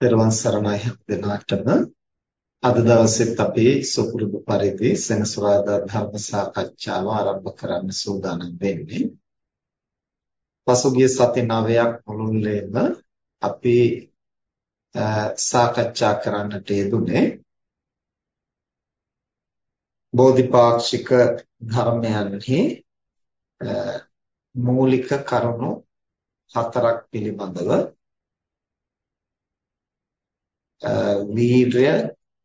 පෙරවන් සරණයි හැම දිනාටම අද දවසෙත් අපි සුපුරුදු පරිදි සෙනසුරාදා ධර්ම සාකච්ඡාව ආරම්භ කරන්න සූදානම් වෙන්නේ. පසුගිය සති 9ක් මුළුල්ලේම අපි සාකච්ඡා කරන්නට යෙදුනේ බෝධිපාක්ෂික ධර්මයන්හි මූලික කරුණු හතරක් පිළිබඳව Uh, වීරය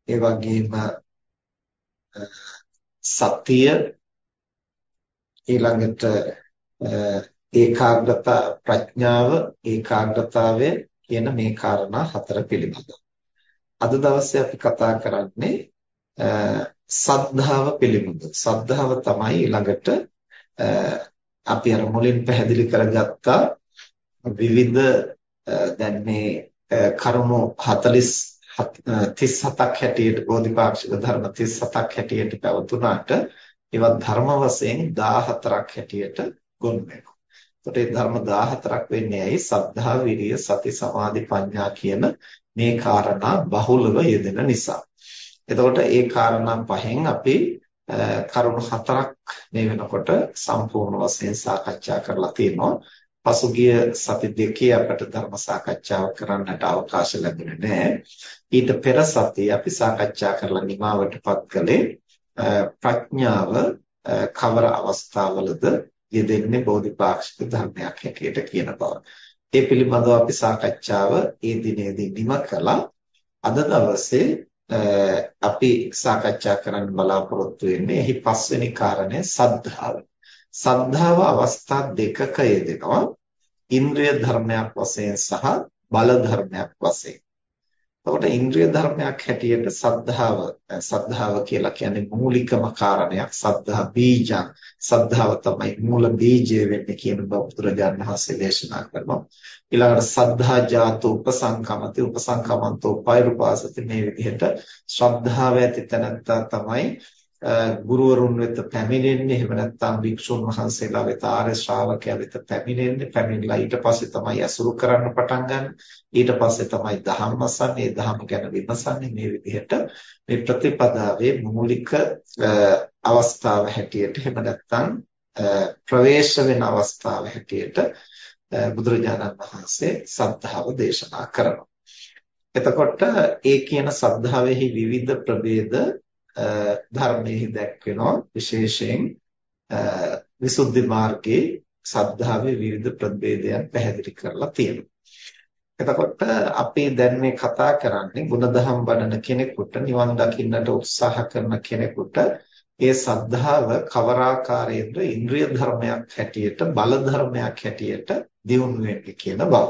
ඒ වගේම uh, සතිය ඊළඟට uh, ඒකාග්‍රතා ප්‍රඥාව ඒකාග්‍රතාවය කියන මේ කාරණා හතර පිළිබඳව. අද දවසේ අපි කතා කරන්නේ සද්ධාව පිළිබඳව. සද්ධාව තමයි ඊළඟට අපි අර මුලින් පැහැදිලි කරගත්තා විවිධ දැන් මේ කරුණු 40 37ක් හැටියට බෝධිපාක්ෂික ධර්ම 37ක් හැටියට පැවතුනාට ඒවා ධර්ම වශයෙන් 14ක් හැටියට ගොනු වෙනවා. ඒකට ඒ ධර්ම 14ක් වෙන්නේ ඇයි? සද්ධා, විරිය, සති, සමාධි, ප්‍රඥා කියන මේ කාරණා බහුලව යෙදෙන නිසා. එතකොට ඒ කාරණා පහෙන් අපි කරුණු හතරක් මේ වෙනකොට සම්පූර්ණ වශයෙන් සාකච්ඡා කරලා තියෙනවා. පසුගිය සති දෙකේ අපට ධර්ම සාකච්ඡාවක් කරන්නට අවකාශ ලැබුණේ නැහැ. ඊට පෙර සතියේ අපි සාකච්ඡා කරලා නිමාවටපත් කළේ ප්‍රඥාව කවර අවස්ථාවලද යෙදෙන්නේ බෝධිපාක්ෂික ධර්මයක් හැටියට කියන බව. ඒ පිළිබඳව අපි සාකච්ඡාව ඒ දිනේදී නිම කළා. අද දවසේ අපි සාකච්ඡා කරන්න බලාපොරොත්තු වෙන්නේ එහි පස්වෙනි කාරණය සද්ධාව. සද්ධාව අවස්ථා දෙකක යෙදෙනවා ඉන්ද්‍රිය ධර්මයක් වශයෙන් සහ බල ධර්මයක් වශයෙන්. එතකොට ඉන්ද්‍රිය ධර්මයක් හැටියට සද්ධාව සද්ධාව කියලා කියන්නේ මූලිකම කාරණයක්. සද්ධා බීජං. සද්ධාව තමයි මූල බීජය වෙන්නේ කියන බව බුදුරජාණන් වහන්සේ දේශනා කරනවා. ඊළඟට සද්ධා ජාතු උපසංකමති. උපසංකමන්තෝ පෛරුපාසති. මේ විදිහට ශ්‍රද්ධාව ඇති තැනත්තා තමයි ගුරුවරුන් වෙත පැමිණෙන්නේ එහෙම නැත්නම් භික්ෂුන් වහන්සේලා වෙත ආර්ය ශ්‍රාවකයා වෙත පැමිණෙන්නේ. පැමිණලා ඊට පස්සේ තමයි අසුරු කරන්න පටන් ගන්න. ඊට පස්සේ තමයි දහම් අසන්නේ දහම් ගැන විමසන්නේ. මේ විදිහට මේ ප්‍රතිපදාවේ මූලික අවස්ථාව හැටියට එහෙම නැත්නම් ප්‍රවේශ වෙන අවස්ථාව හැටියට බුදුරජාණන් වහන්සේ සද්ධාව දේශනා කරනවා. එතකොට ඒ කියන සද්ධාවෙහි විවිධ ප්‍රභේද ධර්මයේ දැක්වෙනවා විශේෂයෙන් විසුද්ධි මාර්ගයේ සද්ධාවේ විවිධ ප්‍රභේදයන් පැහැදිලි කරලා තියෙනවා. එතකොට අපි දැන් මේ කතා කරන්නේ ಗುಣධම් වඩන කෙනෙකුට නිවන් දකින්නට උත්සාහ කරන කෙනෙකුට ඒ සද්ධාව කවරාකාරයෙන්ද ඉන්ද්‍රිය ධර්මයක් හැටියට බල ධර්මයක් හැටියට දියුණු වෙන්නේ කියන බව.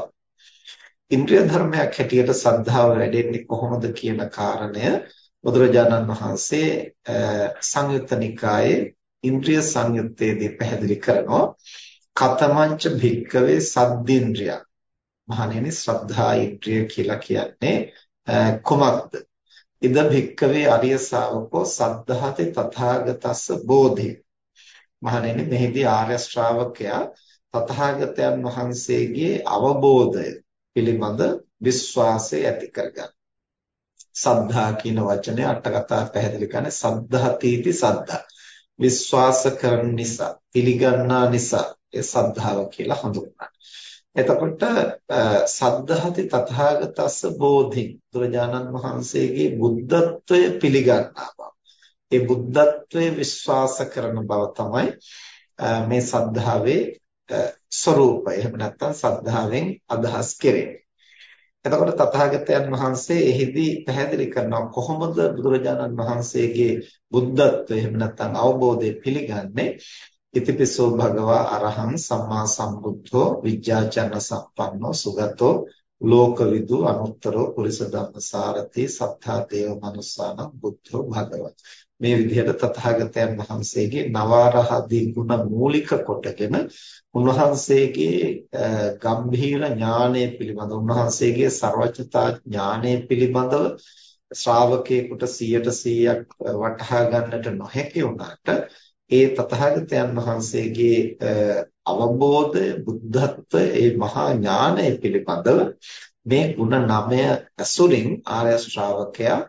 ඉන්ද්‍රිය ධර්මයක් හැටියට සද්ධාව වැඩෙන්නේ කොහොමද කියන කාරණය බුදුරජාණන් වහන්සේ සංයුත්ත නිකායේ ඉන්ද්‍රිය සංයුත්තේදී පැහැදිලි කරනවා කතමංච භික්කවේ සද්දින්ද්‍රිය. මහණෙනි ශ්‍රද්ධා ඉන්ද්‍රිය කියලා කියන්නේ කුමක්ද? ඉද භික්කවේ අරිය ශාවකෝ සද්ධාති තථාගතස්ස බෝධි. මහණෙනි මෙහිදී ආර්ය ශ්‍රාවකයා තථාගතයන් වහන්සේගේ අවබෝධය පිළිබඳ විශ්වාසය ඇති කරගන්න. සද්ධා කියන වචනේ අටකතා පැහැදිලි කරන්නේ සද්ධාතීති සද්ධා. විශ්වාස කරන නිසා, පිළිගන්නා නිසා ඒ සද්ධාව කියලා හඳුන්වනවා. එතකොට සද්ධාති තථාගතස්ස බෝධි දුරජානන් වහන්සේගේ බුද්ධත්වය පිළිගන්නා බව. ඒ බුද්ධත්වයේ විශ්වාස කරන බව තමයි මේ සද්ධාවේ ස්වરૂපය. එහෙම නැත්නම් සද්ධාවෙන් අදහස් කෙරෙන්නේ. එතකොට තථාගතයන් වහන්සේ එහිදී පැහැදිලි කරනවා කොහොමද බුදුරජාණන් වහන්සේගේ බුද්ධත්වය එහෙම නැත්නම් අවබෝධය පිළිගන්නේ? ඉතිපිසෝ භගවා අරහං සම්මා සම්බුද්ධෝ විද්‍යාචර්ණ සම්පන්නෝ සුගතෝ ලෝකවිදු අනුත්තරෝ පුරිස ධම්මසාරති සත්තා දේව මනුස්සාන බුද්ධෝ භගවත්. මේ විදිහට තථාගතයන් වහන්සේගේ නවාරහදී ගුණ මූලික කොටගෙන උන්වහන්සේගේ ගම්භීර ඥානය පිළිබඳ උන්වහන්සේගේ ਸਰවඥතා ඥානය පිළිබඳව ශ්‍රාවකයෙකුට 100%ක් වටහා ගන්නට නොහැකි වුණාට ඒ තථාගතයන් වහන්සේගේ අවබෝධය බුද්ධත්වය ඒ මහා ඥානය පිළිබඳව මේ ಗುಣ නවය ඇසුරින් ආර්ය ශ්‍රාවකයා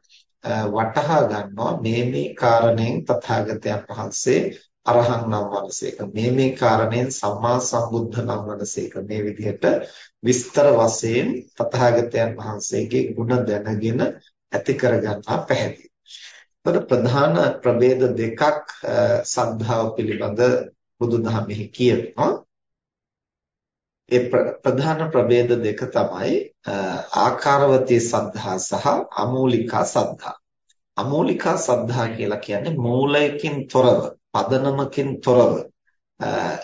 වටහා ගන්නවා මේ මේ කාරණෙන් තථාගතයන් වහන්සේ අරහං නම් වනසේක මේ මේ කාරණෙන් සම්මා සම්බුද්ධ නම් වනසේක මේ විදිහට විස්තර වශයෙන් තථාගතයන් වහන්සේගේ ගුණ දැනගෙන ඇති කරගන්නා පැහැදිලි. එතකොට ප්‍රධාන ප්‍රභේද දෙකක් සද්ධාව පිළිබඳ බුදුදහමෙහි කියනවා. ඒ ප්‍රධාන ප්‍රභේද දෙක තමයි ආකාරවතී සද්ධා සහ අමූලිකා සද්ධා. අමූලිකා සද්ධා කියලා කියන්නේ මූලයකින් තොරව, පදනමකින් තොරව,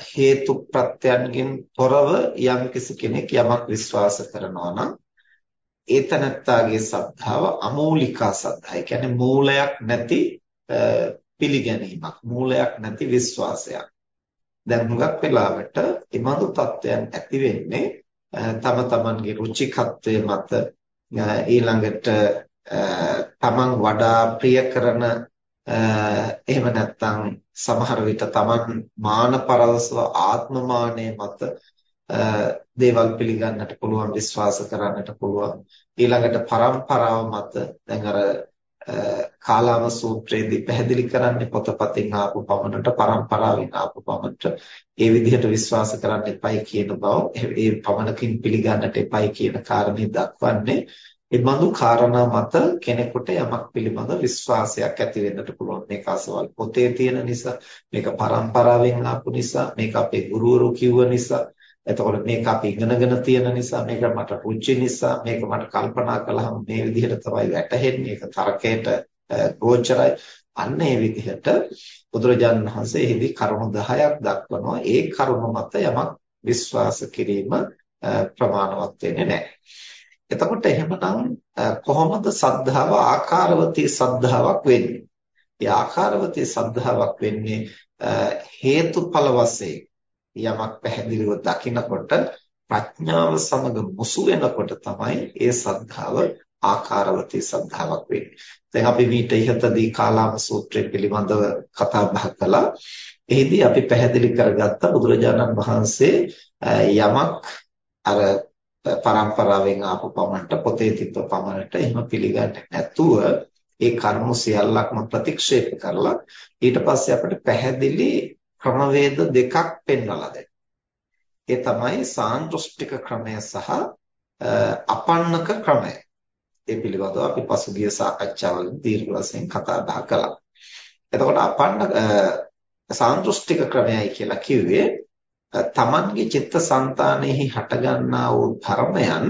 හේතු ප්‍රත්‍යයන්ගෙන් තොරව යම්කිසි කෙනෙක් යමක් විශ්වාස කරනවා නම් ඒ තනත්තාගේ සද්ධාව අමූලිකා සද්ධා. ඒ කියන්නේ මූලයක් නැති පිළිගැනීමක්, මූලයක් නැති විශ්වාසයක්. දැන් හුඟක් වෙලාවට එමඳු තත්වයන් ඇති වෙන්නේ තම තමන්ගේ රුචිකත්වයේ මත ඊළඟට තමන් වඩා ප්‍රිය කරන එහෙම නැත්නම් සමහර විට තමන් මාන පරවසව ආත්මමානයේ මත දේවල් පිළිගන්නට පුළුවන් විශ්වාස කරන්නට පුළුවන්. ඊළඟට પરම්පරාව මත දැන් අර කාලාම සූත්‍රයේදී පැහැදිලි කරන්නේ පොතපතින් ආපු පමණට පරම්පරාවෙන් ආපු පමණට ඒ විදිහට විශ්වාස කරන්න එපයි කියන බව ඒ පමණකින් පිළිගන්නට එපයි කියන කාරණේ දක්වන්නේ. ඒ බඳු කාරණා මත කෙනෙකුට යමක් පිළිබඳ විශ්වාසයක් ඇති වෙන්නට පුළුවන්. මේක අසවල් පොතේ තියෙන නිසා මේක පරම්පරාවෙන් ආපු නිසා මේක අපේ ගුරුවරු කිව්ව නිසා එතකොට මේක අපි ඉගෙනගෙන තියෙන නිසා මේක මට රුචි නිසා මේක මට කල්පනා කළාම මේ විදිහට තමයි වැටහෙන්නේ ඒක තර්කයට ගෝචරයි අන්න ඒ විදිහට බුදුරජාණන් වහන්සේ එහිදී කරුණු 10ක් දක්වනවා ඒ කරුණු මත යමක් විශ්වාස කිරීම ප්‍රමාණවත් වෙන්නේ නැහැ. එතකොට එහෙමනම් කොහොමද සද්ධාව ආකාරවතී සද්ධාාවක් වෙන්නේ? ඒ ආකාරවතී සද්ධාාවක් වෙන්නේ හේතුඵල වශයෙන් යමක් පැහැදිලිව දකිනකොට ප්‍රඥාව සමග මුසු වෙනකොට තමයි ඒ සද්ධාව ආකාරවතී සද්ධාාවක් වෙන්නේ. දැන් අපි මීට ඉහතදී කාලාම සූත්‍රය පිළිබඳව කතා බහ කළා. එහිදී අපි පැහැදිලි කරගත්ත බුදුරජාණන් වහන්සේ යමක් අර පරම්පරාවෙන් ආපු පමණට පොතේ තිබ්බ පමණට එහෙම පිළිගන්නේ නැතුව ඒ කර්ම සියල්ලක්ම ප්‍රතික්ෂේප කරලා ඊට පස්සේ අපිට පැහැදිලි ක්‍රමවේද දෙකක් පෙන්වලා දෙනවා. ඒ තමයි සාන්දෘෂ්ටික ක්‍රමය සහ අපන්නක ක්‍රමය. ඒ පිළිබඳව අපි පසුගිය සාකච්ඡාවල දීර්ඝ වශයෙන් කතා බහ කළා. එතකොට අපන්න සාන්දෘෂ්ටික ක්‍රමයයි කියලා කිව්වේ තමන්ගේ චිත්තසංතානෙහි හටගන්නා වූ ධර්මයන්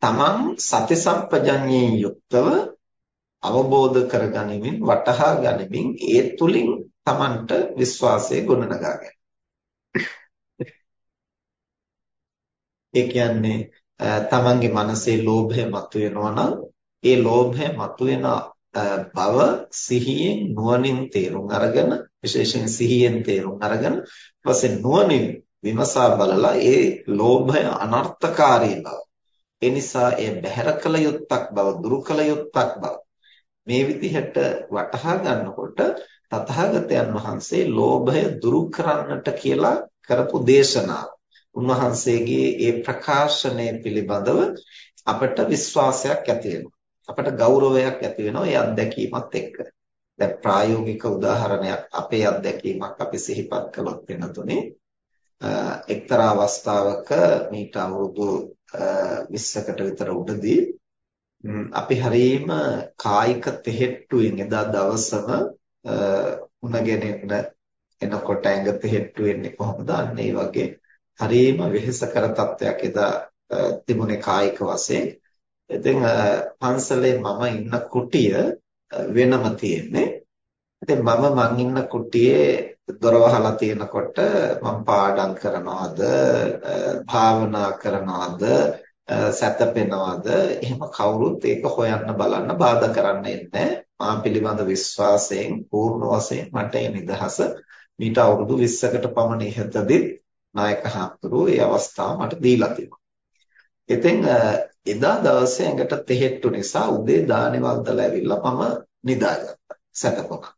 තමන් සති සම්පජඤ්ඤයෙන් යුක්තව අවබෝධ කරගනිමින් වටහා ගනිමින් ඒ තුලින් Tamanට විශ්වාසය ගොඩනගා ගන්න. ඒ කියන්නේ තමන්ගේ මනසේ ලෝභය මතුවෙනවා නම් ඒ ලෝභය මතුවෙන බව සිහියෙන් නුවණින් තේරුම් අරගෙන විශේෂයෙන් සිහියෙන් තේරුම් අරගෙන ඊපස්සේ නුවණින් විමසා බලලා ඒ ලෝභය අනර්ථකාරී බව ඒ නිසා ඒ බැහැර කළ යුත්තක් බව දුරු කළ යුත්තක් බව මේ විදිහට වටහා ගන්නකොට තථාගතයන් වහන්සේ ලෝභය දුරු කරන්නට කියලා කරපු දේශනාව. උන්වහන්සේගේ ඒ ප්‍රකාශනය පිළිබඳව අපට විශ්වාසයක් ඇති අපට ගෞරවයක් ඇති වෙනවා ඒ අත්දැකීමත් එක්ක. දැන් ප්‍රායෝගික උදාහරණයක් අපේ අත්දැකීමක් අපි සිහිපත් කළොත් වෙනතුනේ එක්තරා අවස්ථාවක මීට අවුරුදු 20කට විතර උඩදී අපි හරීම කායික තෙහෙට්ටුවෙන් එදා දවසම උණගෙන එනකොට ඇඟ තෙහෙට්ටු වෙන්නේ කොහොමද? අන්න ඒ වගේ හරීම වෙහෙසකර තත්වයක් එදා තිබුණේ කායික වශයෙන්. ඉතින් පන්සලේ මම ඉන්න කුටිය වෙනම තියෙන්නේ. ඉතින් මම මං ඉන්න කුටියේ දොර වහලා තියෙනකොට මම පාඩම් කරනවද භාවනා කරනවද සැතපෙනවද එහෙම කවුරුත් ඒක හොයන්න බලන්න බාධා කරන්නේ නැහැ මා පිළිබඳ විශ්වාසයෙන් පූර්ණ වශයෙන් මට මේ නිදහස මීට අවුරුදු 20කට පමණ ඉහතදී නායක හඳුරු ඒ අවස්ථාව මට දීලා තිබුණා. ඉතින් එදා දවසේ ඇඟට තෙහෙට්ටු නිසා උදේ දානේ වන්දලා ඇවිල්ලා මම නිදාගත්තා. සැතපුණා.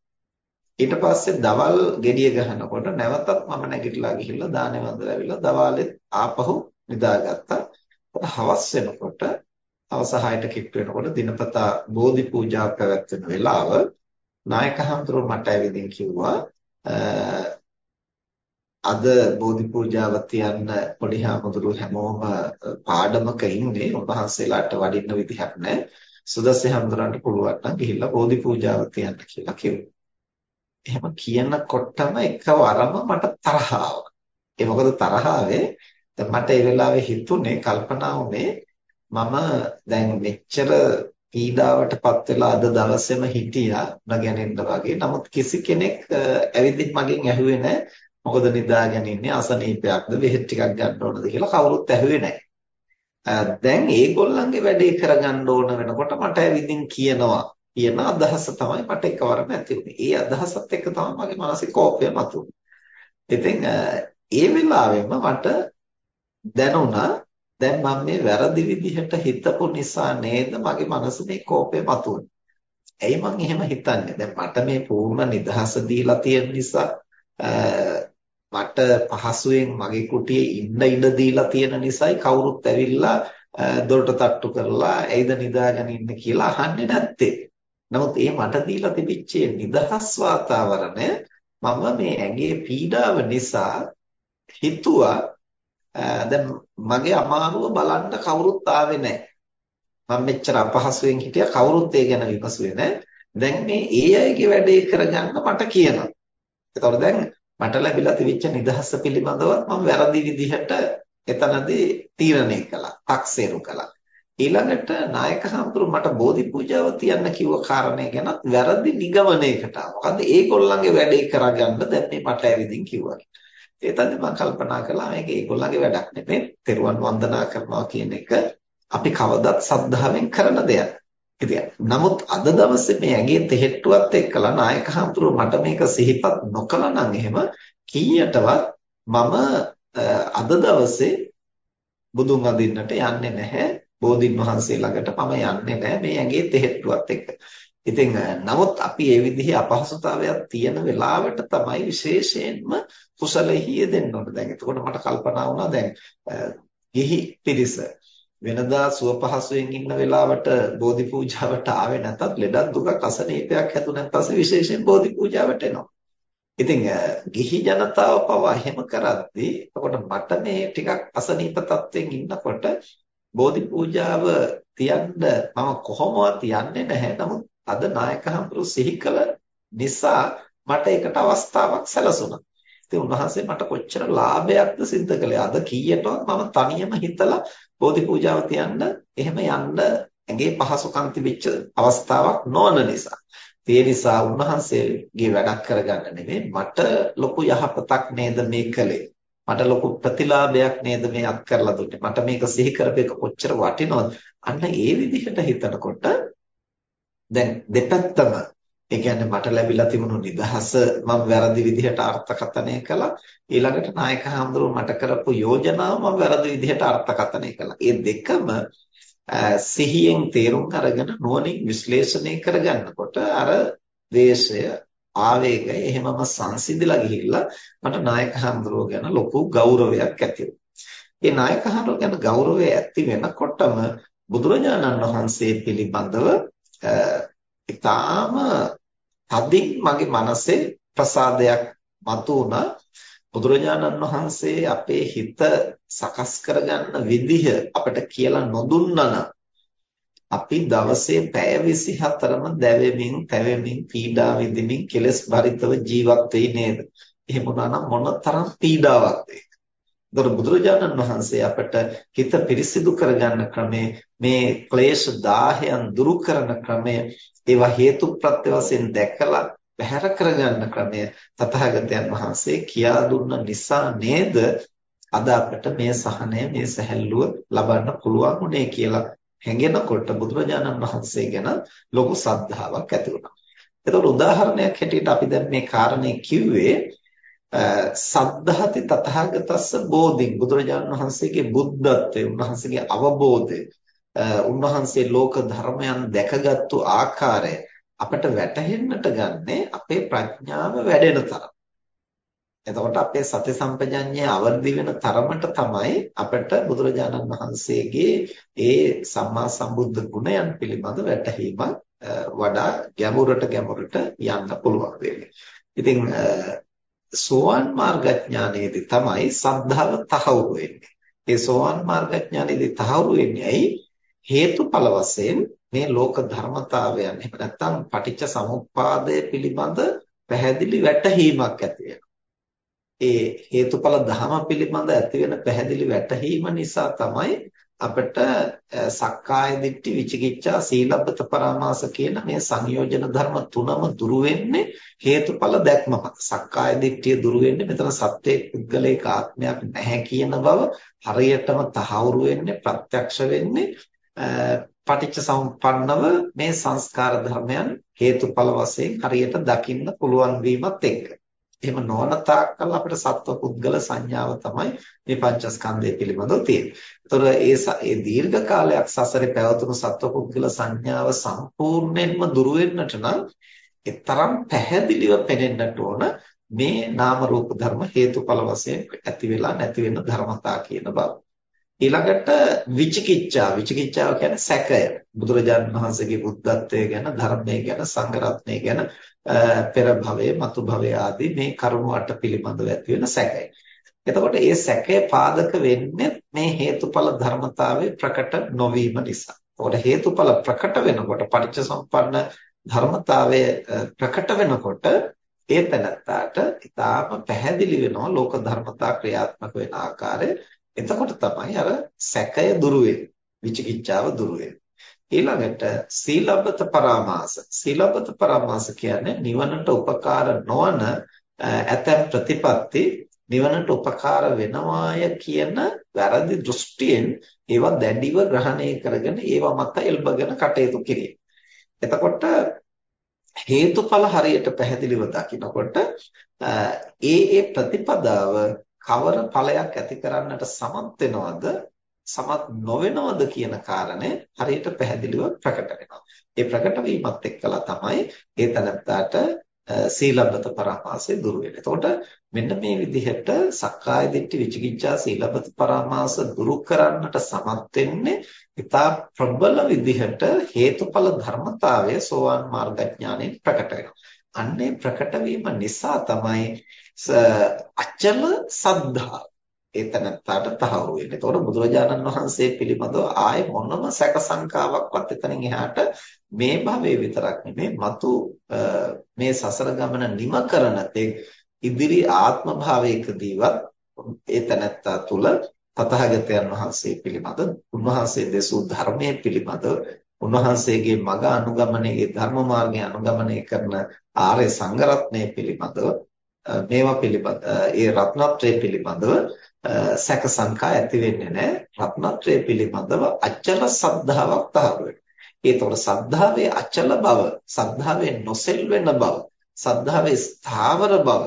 ඊට පස්සේ දවල් gediya ගහනකොට නැවතත් මම නැගිටලා ගිහිල්ලා දානේ වන්දලා ඇවිල්ලා දවාලේ ආපහු නිදාගත්තා. හවස් වෙනකොට හවස 6ට කිට් වෙනකොට දිනපතා බෝධි පූජා පැවැත්වෙන වෙලාව නායක හඳුරු මට ඇවිදින් කිව්වා අද බෝධි පූජාව තියන්න පොඩි හාමුදුරු හැමෝම පාඩමක ඉන්නේ උන්වහන්සේලාට වඩින්න විදිහක් නැහැ සුදස්සේ හඳුරන්න පුළුවන් නම් ගිහිල්ලා බෝධි පූජාව තියන්න කියලා කිව්වා. එහෙම කියනකොටම එකවරම මට තරහ ආවා. ඒ මොකද තරහ ආවේ මට ඒ වෙලාවේ හිතුනේ කල්පනා වුනේ මම දැන් මෙච්චර පීඩාවටපත් වෙලා අද දවසේම හිටියා නගැනෙන්න වගේ. නමුත් කිසි කෙනෙක් ඇවිදින් මගෙන් ඇහුවේ නැහැ. මොකද නිදාගෙන ඉන්නේ අසනීපයක්ද බෙහෙත් ටිකක් ගන්න ඕනද කියලා කවුරුත් ඇහුවේ නැහැ. දැන් ඒගොල්ලන්ගේ වැඩේ කරගන්න ඕන වෙනකොට මට ඇවිදින් කියනවා කියන අදහස තමයි මට එකවරම ඇති වුනේ. ඒ අදහසත් එක්ක තමයි මගේ මානසික කෝපය මතුනේ. ඉතින් ඒ වෙලාවෙම මට දැනුණා දැන් මම මේ වැරදි විදිහට හිතපු නිසා නේද මගේ මනසේ මේ කෝපය මතුනේ. ඇයි මං එහෙම හිතන්නේ? දැන් මට මේ පූර්ණ නිදහස දීලා තියෙන නිසා මට පහසුවෙන් මගේ කුටියේ ඉන්න ඉඩ දීලා තියෙන නිසායි කවුරුත් ඇවිල්ලා දොරට තට්ටු කරලා ඇයිද නිදාගෙන ඉන්න කියලා අහන්නේ නැත්තේ. නමුත් ඒ මට දීලා තිබිච්ච නිදහස් වාතාවරණය මම මේ ඇඟේ පීඩාව නිසා හිතුවා දැන් මගේ අමාරුව බලන්න කවුරුත් ආවේ නැහැ. මම මෙච්චර අපහසුයෙන් හිටියා කවුරුත් ඒ ගැන විමසුවේ නැහැ. දැන් මේ ඒ අයගේ වැඩේ කරගන්න මට කියනවා. ඒතකොට දැන් මට ලැබිලා තිබිච්ච නිදහස පිළිබඳව මම වැරදි විදිහට එතනදී තීරණය කළා. අක්සේරු කළා. ඊළඟට නායක හඳුරු මට බෝධි පූජාව තියන්න කිව්ව කාරණේ ගැන වැරදි නිගමනයකට ආවා. මොකද ඒගොල්ලන්ගේ වැඩේ කරගන්න දැන් මේ මට ඇවිදින් කිව්වා. ඒතනදි මම කල්පනා කළා මේක ඒගොල්ලන්ගේ වැඩක් නෙමෙයි. තෙරුවන් වන්දනා කරනවා කියන එක අපි කවදත් සද්ධාවෙන් කරන දෙයක්. ඉතින් නමුත් අද දවසේ මේ ඇගේ තෙහෙට්ටුවත් එක්කලා නායක හඳුරු මට මේක සිහිපත් නොකළා නම් එහෙම කීයටවත් මම අද දවසේ බුදුන් අඳින්නට යන්නේ නැහැ බෝධින් වහන්සේ ළඟට මම යන්නේ නැහැ මේ ඇගේ තෙහෙට්ටුවත් එක්ක. ඉතින් නමුත් අපි මේ විදිහේ අපහසුතාවයක් තියෙන වෙලාවට තමයි විශේෂයෙන්ම කුසලෙහි යෙදෙන්න ඕන. දැන් එතකොට මට කල්පනා වුණා දැන් ගිහි පිරිස වෙනදා සුව පහසුවෙන් ඉන්න වෙලාවට බෝධි පූජාවට ආවේ නැතත් ලෙඩක් දුකක් අසනීපයක් හැදුනන් පස්සේ විශේෂයෙන් බෝධි පූජාවට එනවා. ඉතින් ගිහි ජනතාව පවා එහෙම කරද්දී එතකොට මට මේ ටිකක් අසනීප තත්ත්වෙන් ඉන්නකොට බෝධි පූජාව තියන්න මම කොහොමවත් යන්නේ නැහැ. නමුත් අද නායක හඳුරු සිහි කළ නිසා මට ඒකට අවස්ථාවක් සැලසුණා. ඉතින් උන්වහන්සේ මට කොච්චර ලාභයක්ද සිද්ධ කළේ. අද කීයටවත් මම තනියම හිතලා බෝධි පූජාව තියන්න එහෙම යන්න ඇඟේ පහසුකම් තිබිච්ච අවස්ථාවක් නොවන නිසා. ඒ නිසා උන්වහන්සේගේ වැඩක් කරගන්න නෙමෙයි මට ලොකු යහපතක් නේද මේ කළේ. මට ලොකු ප්‍රතිලාභයක් නේද මේ අත් කරලා දුන්නේ. මට මේක සිහි කරපේක කොච්චර වටිනවද? අන්න ඒ විදිහට හිතනකොට දැන් දෙපැත්තම ඒ කියන්නේ මට ලැබිලා තිබුණු නිදහස මම වැරදි විදිහට අර්ථකථනය කළා. ඊළඟට නායක හඳුරු මට කරපු යෝජනාව මම වැරදි විදිහට අර්ථකථනය කළා. ඒ දෙකම සිහියෙන් තේරුම් අරගෙන නුවණින් විශ්ලේෂණය කරගන්නකොට අර දේශය ආවේගය එහෙමම සංසිඳිලා ගිහිල්ලා මට නායක හඳුරුව ගැන ලොකු ගෞරවයක් ඇති ඒ නායක හඳුරුව ගැන ගෞරවය ඇති වෙනකොටම බුදුරජාණන් වහන්සේ පිළිබඳව ඊටාම තදින් මගේ මනසේ ප්‍රසාදයක් මතුවුණා බුදුරජාණන් වහන්සේ අපේ හිත සකස් කරගන්න විදිහ අපිට කියලා නොදුන්නා නම් අපි දවසේ පැය 24ම දැවෙමින්, තැවෙමින්, පීඩා විඳින්මින් කෙලස් භරිතව ජීවත් වෙයි නේද? එහෙම වුණා නම් මොනතරම් පීඩාවක්ද ඒක? ඒතර බුදුරජාණන් වහන්සේ අපට හිත පිරිසිදු කරගන්න ක්‍රමය මේ ක්ලේශ දාහයන් දුරු කරන ක්‍රමය ඒවා හේතු ප්‍රත්‍ය වශයෙන් දැකලා බැහැර කරගන්න ක්‍රමය තථාගතයන් වහන්සේ කියා දුන්න නිසා නේද අද අපිට මේ සහනය මේ සැහැල්ලුව ලබන්න පුළුවන් උනේ කියලා හැඟෙනකොට බුදුරජාණන් වහන්සේ ගැන ලොකු සද්ධාාවක් ඇති වුණා. ඒතකොට උදාහරණයක් හැටියට අපි දැන් මේ කාරණේ කිව්වේ සද්ධාති තථාගතස්ස බෝධින් බුදුරජාණන් වහන්සේගේ බුද්ධත්වය උන්වහන්සේගේ අවබෝධය උන්වහන්සේ ලෝක ධර්මයන් දැකගත්තු ආකාරය අපට වැටහෙන්නට ගන්නේ අපේ ප්‍රඥාව වැඩෙන තරම්. එතකොට අපේ සති සම්පජඤ්ඤය අවදි වෙන තරමට තමයි අපිට බුදුරජාණන් වහන්සේගේ ඒ සම්මා සම්බුද්ධ ගුණයන් පිළිබඳ වැටහීමක් වඩා ගැඹුරට ගැඹුරට යන්න පුළුවන් වෙන්නේ. ඉතින් සෝවාන් මාර්ගඥානයේදී තමයි සද්ධාව තහවුරු වෙන්නේ. ඒ සෝවාන් මාර්ගඥානයේදී තහවුරු වෙන්නේ ඇයි? හේතුඵල වශයෙන් මේ ලෝක ධර්මතාවයන් එහෙම නැත්නම් පටිච්ච සමුප්පාදය පිළිබඳ පැහැදිලි වැටහීමක් ඇති ඒ හේතුඵල ධම පිළිබඳ ඇති වෙන පැහැදිලි වැටහීම නිසා තමයි අපිට සක්කාය දිට්ඨි විචිකිච්ඡා සීලබ්බත පරාමාස කියන මේ සංයෝජන ධර්ම තුනම දුරු වෙන්නේ හේතුඵල දැක්ම මත. සක්කාය දිට්ඨිය දුරු වෙන්නේ මෙතන සත්‍යයේ පුද්ගලික ආත්මයක් නැහැ කියන බව හරියටම තහවුරු වෙන්නේ ප්‍රත්‍යක්ෂ වෙන්නේ පටිච්ච සමුප්පන්නව මේ සංස්කාර ධර්මයන් හේතුඵල වශයෙන් හරියට දකින්න පුළුවන් වීමත් එක්ක. එහෙම නොවන තාක්කල් අපිට සත්ව පුද්ගල සංඥාව තමයි මේ පංචස්කන්ධය පිළිබඳව තියෙන්නේ. ඒතොර ඒ ඒ දීර්ඝ කාලයක් සසරේ පැවතුණු සත්ව පුද්ගල සංඥාව සම්පූර්ණයෙන්ම දුරු වෙන්නට නම් තරම් පැහැදිලිව පෙනෙන්නට ඕන මේ නාම රූප ධර්ම හේතුඵල වශයෙන් ඇති වෙලා නැති වෙන ධර්මතා කියන බව. ඊළඟට විචිකිච්ඡා විචිකිච්ඡාව කියන්නේ සැකය බුදුරජාණන් වහන්සේගේ බුද්ධත්වයේ ගැන ධර්මයේ ගැන සංඝරත්නයේ ගැන පෙර භවයේ මතු භවයේ ආදී මේ කරුණු අට පිළිබඳව ඇති වෙන සැකය. එතකොට මේ සැකය පාදක වෙන්නේ මේ හේතුඵල ධර්මතාවයේ ප්‍රකට නොවීම නිසා. එතකොට හේතුඵල ප්‍රකට වෙනකොට පටිච්චසමුප්පන්න ධර්මතාවය ප්‍රකට වෙනකොට ඒ තැනත්තාට ඊටාම පැහැදිලි වෙනවා ලෝක ධර්මතා ක්‍රියාත්මක වෙන ආකාරය එතකොට තමයි අර සැකය දුරු වෙන්නේ. විචිකිච්ඡාව දුරු වෙන්නේ. ඊළඟට සීලබ්බත පරාමාස. සීලබ්බත පරාමාස කියන්නේ නිවනට උපකාර නොවන ඇතැම් ප්‍රතිපatti නිවනට උපකාර වෙනවාය කියන වැරදි දෘෂ්ටියෙන් ඒවා දැඩිව ග්‍රහණය කරගෙන ඒවා මත එල්බගෙන කටයුතු කිරීම. එතකොට හේතුඵල හරියට පැහැදිලිව දකිනකොට ඒ ඒ ප්‍රතිපදාව කවර ඵලයක් ඇති කරන්නට සමත් වෙනවද සමත් නොවෙනවද කියන කාරණය හරියට පැහැදිලිව ප්‍රකට වෙනවා. ඒ ප්‍රකට වීමත් එක්කලා තමයි ඒ තනත්තාට සීලබ්බත පරාමාසය දුරු වෙන්නේ. එතකොට මෙන්න මේ විදිහට සක්කාය දිට්ඨි විචිකිච්ඡා සීලබ්බත පරාමාස දුරු කරන්නට සමත් වෙන්නේ ඉතා ප්‍රබල විදිහට හේතුඵල ධර්මතාවය සෝවාන් මාර්ගඥාණයෙන් ප්‍රකට වෙනවා. අන්නේ ප්‍රකට වීම නිසා තමයි අචල සද්ධා එතනටට තහවුරු වෙන්නේ. ඒතකොට බුදුරජාණන් වහන්සේ පිළිබඳව ආයේ මොනම සැක සංකාවක්වත් එතනින් එහාට මේ භවයේ විතරක් නෙමෙයි මතු මේ සසර ගමන නිම කරන තෙක් ඉදිරි ආත්ම භාවයකදීවත් එතනත්තා තුල තථාගතයන් වහන්සේ පිළිබඳ උන්වහන්සේ දෙසූ ධර්මයේ පිළිබඳ උන්වහන්සේගේ මඟ අනුගමනයේ ධර්ම මාර්ගය අනුගමනය කරන ආර්ය සංඝරත්නය පිළිබඳව මේවා පිළිබඳ ඒ රත්නත්‍රය පිළිබඳව සැක සංකා ඇති වෙන්නේ නැහැ. රත්නත්‍රය පිළිබඳව අචල සද්ධාාවක් තහවුරු වෙනවා. ඒතකොට සද්ධාවේ අචල බව සද්ධාවේ නොසෙල් වෙන බව සද්ධාවේ ස්ථාවර බව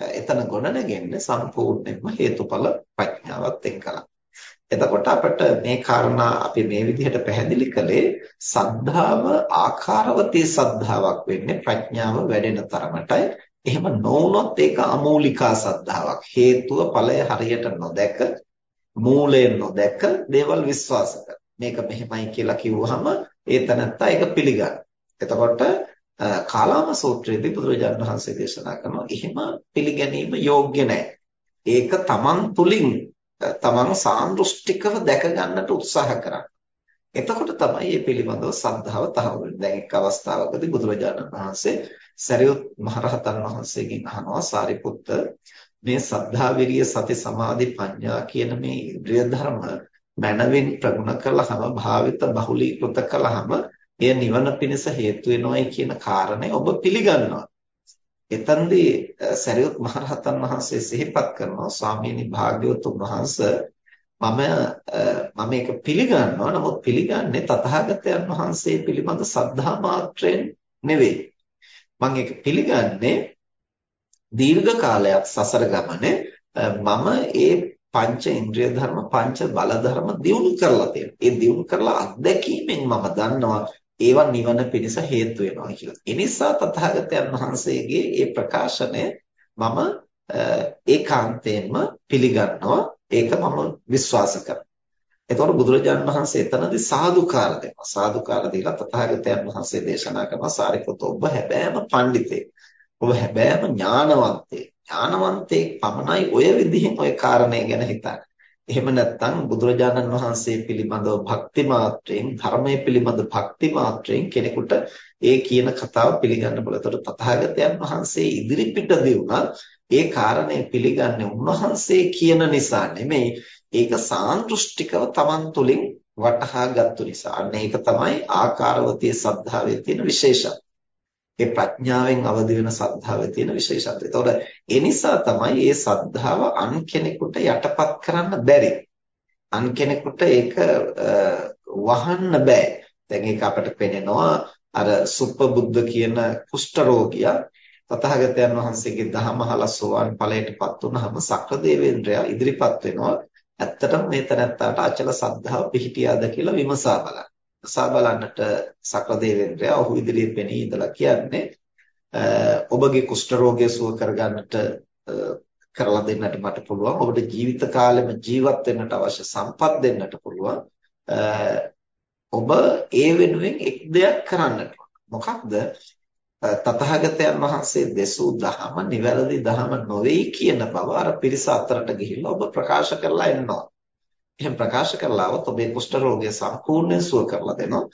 එතන ගොඩනගෙන්නේ සම්පූර්ණයෙන්ම හේතුඵල ප්‍රඥාවත් එක්කලා එතකොට අපිට මේ කාරණා අපි මේ විදිහට පැහැදිලි කළේ සද්ධාව ආකාරවතී සද්ධාාවක් වෙන්නේ ප්‍රඥාව වැඩෙන තරමටයි. එහෙම නොවුනොත් ඒක අමූලිකා සද්ධාාවක්. හේතුව ඵලය හරියට නොදැක මූලයෙන් නොදැක දේවල් විශ්වාස මේක මෙහෙමයි කියලා කිව්වහම ඒ තනත්තා ඒක පිළිගන්න. එතකොට කාලාම සූත්‍රයේදී බුදුරජාණන් වහන්සේ දේශනා කරනවා එහෙම පිළිගැනීම යෝග්‍ය නැහැ. ඒක තමන් තුලින් තමන් සාන්දෘෂ්ටිකව දැක ගන්නට උත්සාහ කරන්න. එතකොට තමයි මේ පිළිබඳව සද්ධාව තහවුරු වෙන්නේ. දැන් එක් අවස්ථාවකදී බුදුරජාණන් වහන්සේ සරියුත් මහරහතන් වහන්සේගෙන් අහනවා සාරිපුත්ත මේ සද්ධා විරිය සති සමාධි ප්‍රඥා කියන මේ ඉන්ද්‍රිය ධර්ම මනවින් ප්‍රගුණ කළාම භාවිත බහුලීකృత කළාම එය නිවන පිණිස හේතු වෙනවයි කියන කාරණය ඔබ පිළිගන්නවා. එතෙන්දී සරියුත් මහරහතන් වහන්සේ සිහිපත් කරනවා ස්වාමීනි භාග්‍යවතුන් වහන්සේ මම මම ඒක පිළිගන්නවා නමුත් පිළිගන්නේ තථාගතයන් වහන්සේ පිළිබඳ සද්ධා මාත්‍රයෙන් නෙවෙයි මම ඒක පිළිගන්නේ දීර්ඝ කාලයක් සසර ගමනේ මම ඒ පංච ඉන්ද්‍රිය ධර්ම පංච බල ධර්ම දියුණු කරලා තියෙනවා. ඒ දියුණු කරලා අත්දැකීමෙන් මම දන්නවා ඒවා නිවන පිණිස හේතු වෙනවා කියලා. ඒ නිසා තථාගතයන් වහන්සේගේ මේ ප්‍රකාශනය මම ඒකාන්තයෙන්ම පිළිගන්නවා ඒක මම විශ්වාස කරනවා එතකොට බුදුරජාණන් වහන්සේ එතනදී සාදුකාර දෙනවා. සාදුකාර දීලා තථාගතයන් වහන්සේ දේශනා කරනවා සාරිපුත්ත ඔබ හැබෑම පඬිතෙක්. ඔබ හැබෑම ඥානවන්තයෙක්. ඥානවන්තයෙක් පමණයි ඔය විදිහෙන් ඔය කාරණේ ගැන හිතන්නේ. එහෙම නැත්නම් බුදුරජාණන් වහන්සේ පිළිබඳව භක්ති මාත්‍රයෙන් ධර්මයේ පිළිබඳ භක්ති මාත්‍රයෙන් කෙනෙකුට ඒ කියන කතාව පිළිගන්න බල. ඒතකොට තථාගතයන් වහන්සේ ඉදිරිපිට දෙුණා ඒ කාරණේ පිළිගන්නේ උන්වහන්සේ කියන නිසා නෙමෙයි ඒක සාන්දෘෂ්ටිකව Taman තුලින් වටහා ගත්තු නිසා. අන්න ඒක තමයි ආකාරවතී සද්ධාවේ තියෙන විශේෂත්වය. ඒ ප්‍රඥාවෙන් අවදි වෙන සද්ධාවේ තියෙන විශේෂත්වය. ඒතකොට ඒ නිසා තමයි මේ සද්ධාව අන් කෙනෙකුට යටපත් කරන්න බැරි. අන් කෙනෙකුට ඒක වහන්න බෑ. දැන් ඒක අපිට පේනවා අර සුප්පබුද්ධ කියන කුෂ්ඨ රෝගියා තථාගතයන් වහන්සේගේ දහම අහලා සෝවාන් ඵලයටපත් වුනහම සක්‍රදේවේන්ද්‍රයා ඉදිරිපත් වෙනවා ඇත්තටම මේ තැනත්තාට අචල සද්ධාව පිහිටියාද කියලා විමසා බලන්න. සා බලන්නට සක්‍රදේවේන්ද්‍රයා ඔහු ඉදිරියේ පෙනී ඉඳලා කියන්නේ ඔබගේ කුෂ්ඨ රෝගය සුව කරගන්නට කරලා දෙන්නට මට පුළුවන්. ඔබට ජීවිත කාලෙම ජීවත් වෙන්නට අවශ්‍ය සම්පත් දෙන්නට පුළුවන්. ඔබ ඒ වෙනුවෙන් එක් දෙයක් කරන්නට මොකක්ද? තථාගතයන් වහන්සේ දෙසූ දහම නිවැරදි දහම නොවේයි කියන බව අර පිරිස අතරට ගිහිල්ලා ඔබ ප්‍රකාශ කරලා එනවා. එහෙම ප්‍රකාශ කරලා આવොත් ඔබේ කුෂ්ඨ රෝගය සම්පූර්ණයෙන් සුව කරලා දෙනවා.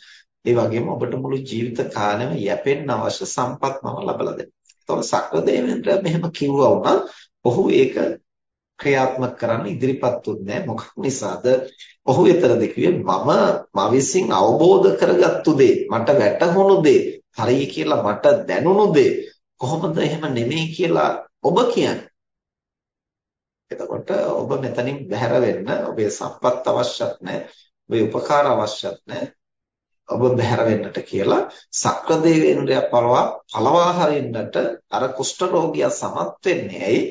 ඒ වගේම ඔබට මුළු ජීවිත කාලෙම යැපෙන්න අවශ්‍ය සම්පත් මම ලබලා දෙනවා. ඒතකොට සක්‍රදේවේන්ද්‍ර මෙහෙම කිව්වා වුණා. ඔහු ඒක ක්‍රියාත්මක කරන්න ඉදිරිපත් වුනේ මොකක් නිසාද? ඔහු විතරද කිව්වේ මම මා විසින් අවබෝධ කරගත්තු දේ, මට වැටහුණු දේ, හරි කියලා මට දැනුණු දේ කොහොමද එහෙම නෙමෙයි කියලා ඔබ කියන්නේ? එතකොට ඔබ මෙතනින් බැහැර වෙන්න ඔබේ සම්පත් අවශ්‍යත් නැහැ. ඔබේ උපකාර අවශ්‍යත් නැහැ. ඔබ බැහැර වෙන්නට කියලා සක්‍රදේවේන්ද්‍රයා පළවා පළවා හරින්නට අර කුෂ්ඨ රෝගියා සමත් වෙන්නේ ඇයි?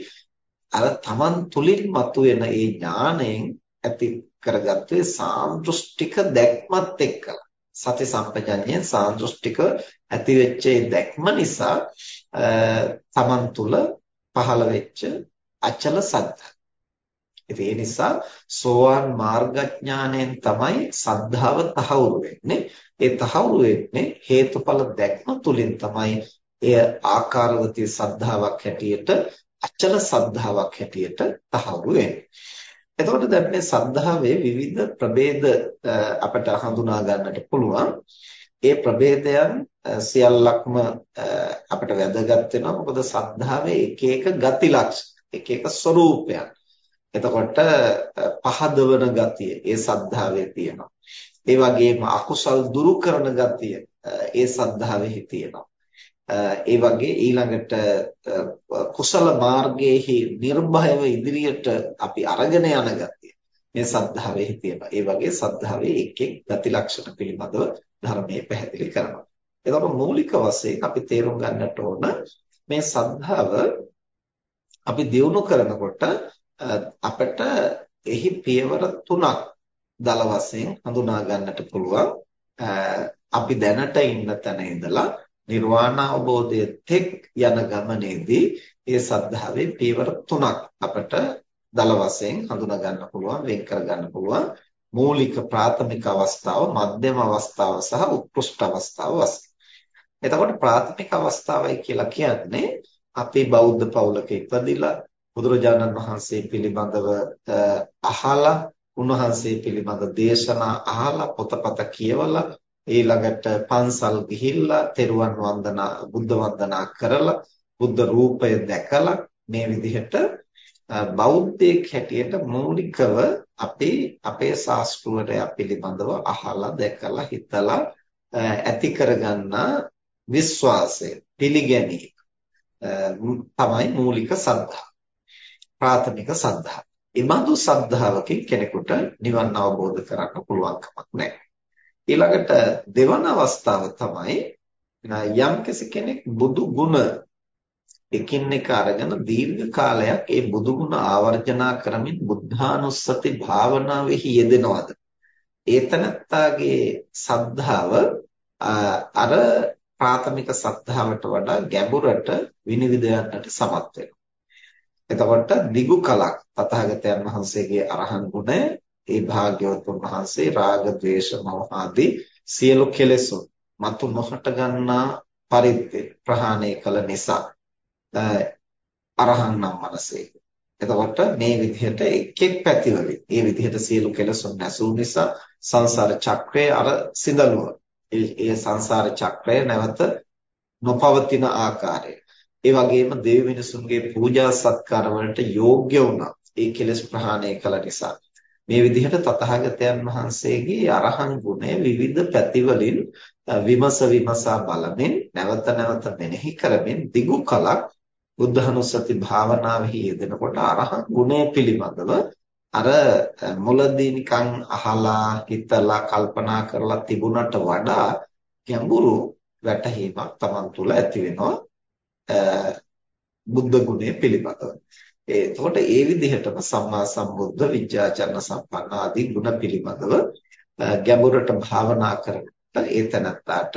අර Taman තුලින් මතුවෙන ඒ ඥාණයෙන් ඇති කරගත්තේ සාන්දෘෂ්ටික දැක්මත් එක්කලා සති සම්පජඤ්ඤයෙන් සාන්දෘෂ්ටික ඇති වෙච්ච දැක්ම නිසා Taman තුල පහළ වෙච්ච අචල සද්ධා. ඉතින් ඒ නිසා සෝවාන් මාර්ගඥාණයෙන් තමයි සද්ධාව තහවුරු වෙන්නේ. ඒ තහවුරු වෙන්නේ හේතුඵල දැක්ම තුලින් තමයි එය ආකාරවතී සද්ධාාවක් හැටියට අචල සද්ධාාවක් හැටියට තහවුරු වෙන්නේ. එතකොට දැන් මේ සද්ධාවේ විවිධ ප්‍රභේද අපට හඳුනා ගන්නට පුළුවන්. ඒ ප්‍රභේදයන් සියල්ලක්ම අපිට වැදගත් වෙනවා. මොකද සද්ධාවේ එක එක ගති ලක්ෂණ එක එක ස්වરૂපයන්. එතකොට පහදවන ගතිය ඒ සද්ධාවේ තියෙනවා. ඒ වගේම අකුසල් දුරු කරන ගතිය ඒ සද්ධාවේ තියෙනවා. ඒ වගේ ඊළඟට කුසල මාර්ගයේහි නිර්භයව ඉදිරියට අපි අරගෙන යන ගතිය මේ සද්ධාවේ තියෙනවා. ඒ වගේ සද්ධාවේ එක් එක් ගති ලක්ෂණ පිළිබඳව ධර්මයේ පැහැදිලි කරනවා. එතකොට මූලික වශයෙන් අපි තේරුම් ගන්නට ඕන මේ සද්ධාව අපි දියුණු කරනකොට අපිට එහි පියවර තුනක් දල වශයෙන් හඳුනා ගන්නට පුළුවන් අපි දැනට ඉන්න තැන ඉඳලා නිර්වාණ අවබෝධය තෙක් යන ගමනේදී ඒ සද්ධාවේ පියවර තුනක් අපිට දල වශයෙන් හඳුනා ගන්න පුළුවන් වෙන් කර ගන්න පුළුවන්. මූලික ප්‍රාථමික අවස්ථාව මධ්‍යම අවස්ථාව සහ උත්කෘෂ්ඨ අවස්ථාව වශයෙන්. එතකොට ප්‍රාථමික අවස්ථාවයි කියලා කියන්නේ අපේ බෞද්ධ පවුලක ඉපදිලා බුදුරජාණන් වහන්සේ පිළිබඳව අහලා උන්වහන්සේ පිළිබඳ දේශනා අහලා පොතපත කියවලා ඊළඟට පන්සල් ගිහිල්ලා තෙරුවන් වන්දනා බුද්ධ වන්දනා කරලා බුද්ධ රූපය දැකලා මේ විදිහට බෞද්ධයෙක් හැටියට මූලිකව අපි අපේ ශාස්ත්‍රවලය පිළිබඳව අහලා දැකලා හිතලා ඇති කරගන්නා විශ්වාසය පිළිගැනීම තමයි මූලික සද්ධා. ප්‍රාථමික සද්ධා. ඊබඳු සද්ධාවකින් කෙනෙකුට නිවන් අවබෝධ කරගන්න පුළුවන් කමක් නැහැ. ඊළඟට දෙවන අවස්ථාව තමයි යම් කෙනෙක් බුදු ගුණ එකින් එක අරගෙන දීර්ඝ කාලයක් ඒ බුදු ගුණ ආවර්ජනා කරමින් බුද්ධානුස්සති භාවනාවෙහි යෙදෙනවද? ඒතනත්තාගේ සද්ධාව අර ප්‍රාථමික සද්ධාවට වඩා ගැඹුරට විනිවිද යන්නට සමත් වෙනවා. එතකොට දිගු කලක් තථාගතයන් වහන්සේගේ අරහන් ගුණය ඒ භාග්‍යවතුන් වහන්සේ රාග, ද්වේෂ, මෝහ ආදී සියලු කෙලෙසුන් මතු නොහට ගන්නා පරිද්දේ ප්‍රහාණය කළ නිසා අරහන් නම් මනසේ. එතකොට මේ විදිහට එක් එක් පැතිවලින් මේ විදිහට සියලු කෙලෙසුන් නැසූ නිසා සංසාර චක්‍රයේ අර සිඳලුව. ඒ සංසාර චක්‍රය නැවත නොපවතින ආකාරය. ඒ වගේම දෙවි මිනිසුන්ගේ පූජා සත්කාර වලට යෝග්‍ය වුණා. ඒ කෙලෙස් ප්‍රහාණය කළ නිසා. මේ විදිහට තථාගතයන් වහන්සේගේ අරහන් ගුණය විවිධ පැතිවලින් විමස විමසා බලමින් නැවත නැවත මෙනෙහි කරමින් දිගු කලක් බුද්ධහනුස්සති භාවනාවෙහි යෙදෙනකොට අරහන් ගුණය පිළිබඳව අර මුලදී නිකන් අහලා හිතලා කල්පනා කරලා තිබුණට වඩා ගැඹුරු වැටහීමක් Taman තුල ඇති වෙනවා බුද්ධ ගුණය පිළිබඳව. එතකොට ඒ විදිහටම සම්මා සම්බුද්ධ විද්‍යාචරණ සම්පන්න ආදී ගුණ පිළිබඳව ගැඹුරට භාවනා කරනකොට ඒ තනත්තාට